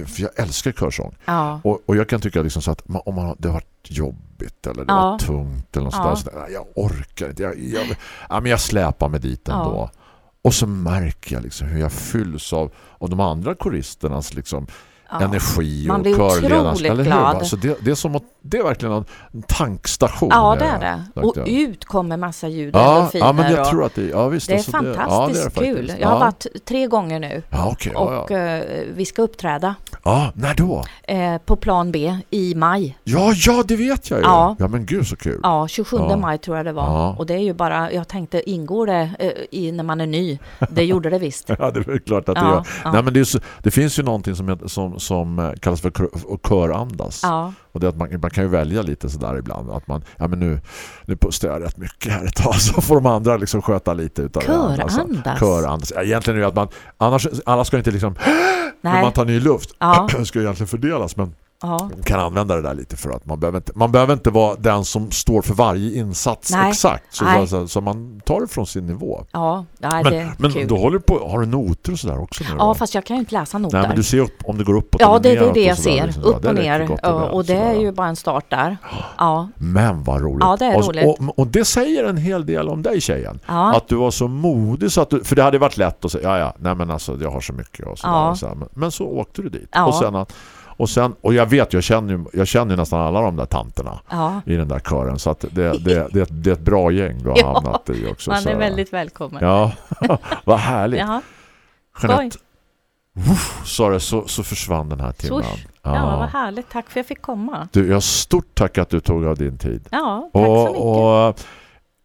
för jag älskar körsång. Ja, Och, och jag kan tycka liksom så att om man, det har varit jobbigt eller det Ja. var tungt eller något Ja. sådär, så jag orkar inte. Jag, jag, ja, men jag släpar mig dit Ja. ändå. Och så märker jag liksom hur jag fylls av, av de andra koristernas liksom, ja. energi Man och va? Så det, det, är som att, det är verkligen en, tankstation. ja det är det. Och ut kommer massa ljud, ja, ja, men jag tror att det, ja, visst, det är alltså fantastiskt ja, det är det kul. Jag har varit tre gånger nu. Ja, ja, Och eh, vi ska uppträda ja, när då? eh, på plan B i maj. Ja, ja, det vet jag ju. Ja. ja men gud så kul. Ja, 27 Ja. maj tror jag det var. Och det är ju bara, jag tänkte, ingår det eh, i när man är ny? Det gjorde det visst. Ja, det är klart att det Ja, gör. Nej, men det, är det finns ju någonting som, heter- som, som eh, kallas för kör, körandas. Ja, Och det att man, man kan ju välja lite sådär ibland. Att man, ja men nu, nu pustar jag rätt mycket här ett tag så får de andra liksom sköta lite utav det. andra. Alltså, Körandas? Körandas. Ja, egentligen är det att man, annars, alla ska inte liksom, när man tar ny luft, Ja. ska egentligen fördelas. Men Ja, man kan använda det där lite för att man behöver inte, man behöver inte vara den som står för varje insats Nej. exakt. Så, Nej. så, så man tar det från sin nivå. ja, ja det Men, är men kul. då håller du på, har du noter och sådär också nu Ja, då? fast jag kan ju inte läsa noter. Nej, men du ser upp, om det går uppåt Ja, eller det, det är neråt det jag ser. liksom. Upp Ja, och ner. Och, och det är ju bara en start där. Ja, Men vad roligt. Ja, det är roligt. Och, och det säger en hel del om dig, tjejen. ja, Att du var så modig så att du, för det hade varit lätt att säga, ja ja, nej men alltså jag har så mycket och sådär. Ja. Och så men, men så åkte du dit. Ja. Och sen att, och sen, och jag vet, jag känner ju, jag känner ju nästan alla de där tanterna ja. i den där kören. Så att det, det, det, det, det är ett bra gäng du har Ja, hamnat i också. Man så. är väldigt välkommen. Ja, vad härligt. Jaha. Jeanette, Uff, sa det, så, så försvann den här timmen. Swoosh. Ja, vad härligt. Tack för att jag fick komma. Du, jag stort tack att du tog av din tid. Ja, tack så Och, mycket. och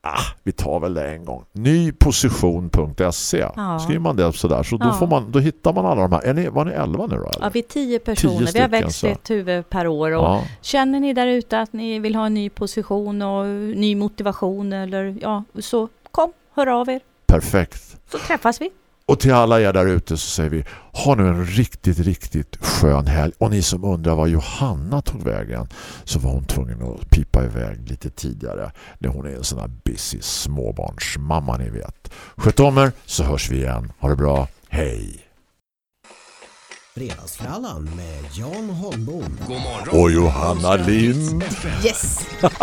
ah, vi tar väl det en gång. Nyposition.se Ja. Skriver man det sådär så då, Ja. får man, då hittar man alla de här. Är ni, var ni elva nu då? Eller? Ja, vi är tio personer. vi har stycken, växt ett huvud per år. Och ja. Känner ni där ute att ni vill ha en ny position och ny motivation eller ja, så kom, hör av er Perfekt. så träffas vi. Och till alla er där ute så säger vi ha nu en riktigt, riktigt skön helg. Och ni som undrar var Johanna tog vägen så var hon tvungen att pipa iväg lite tidigare när hon är en sån här busy småbarnsmamma ni vet. Sköt om er så hörs vi igen. Ha det bra. Hej! Fredagsfrallan med Jan Holmbom. Och Johanna Lind. Yes!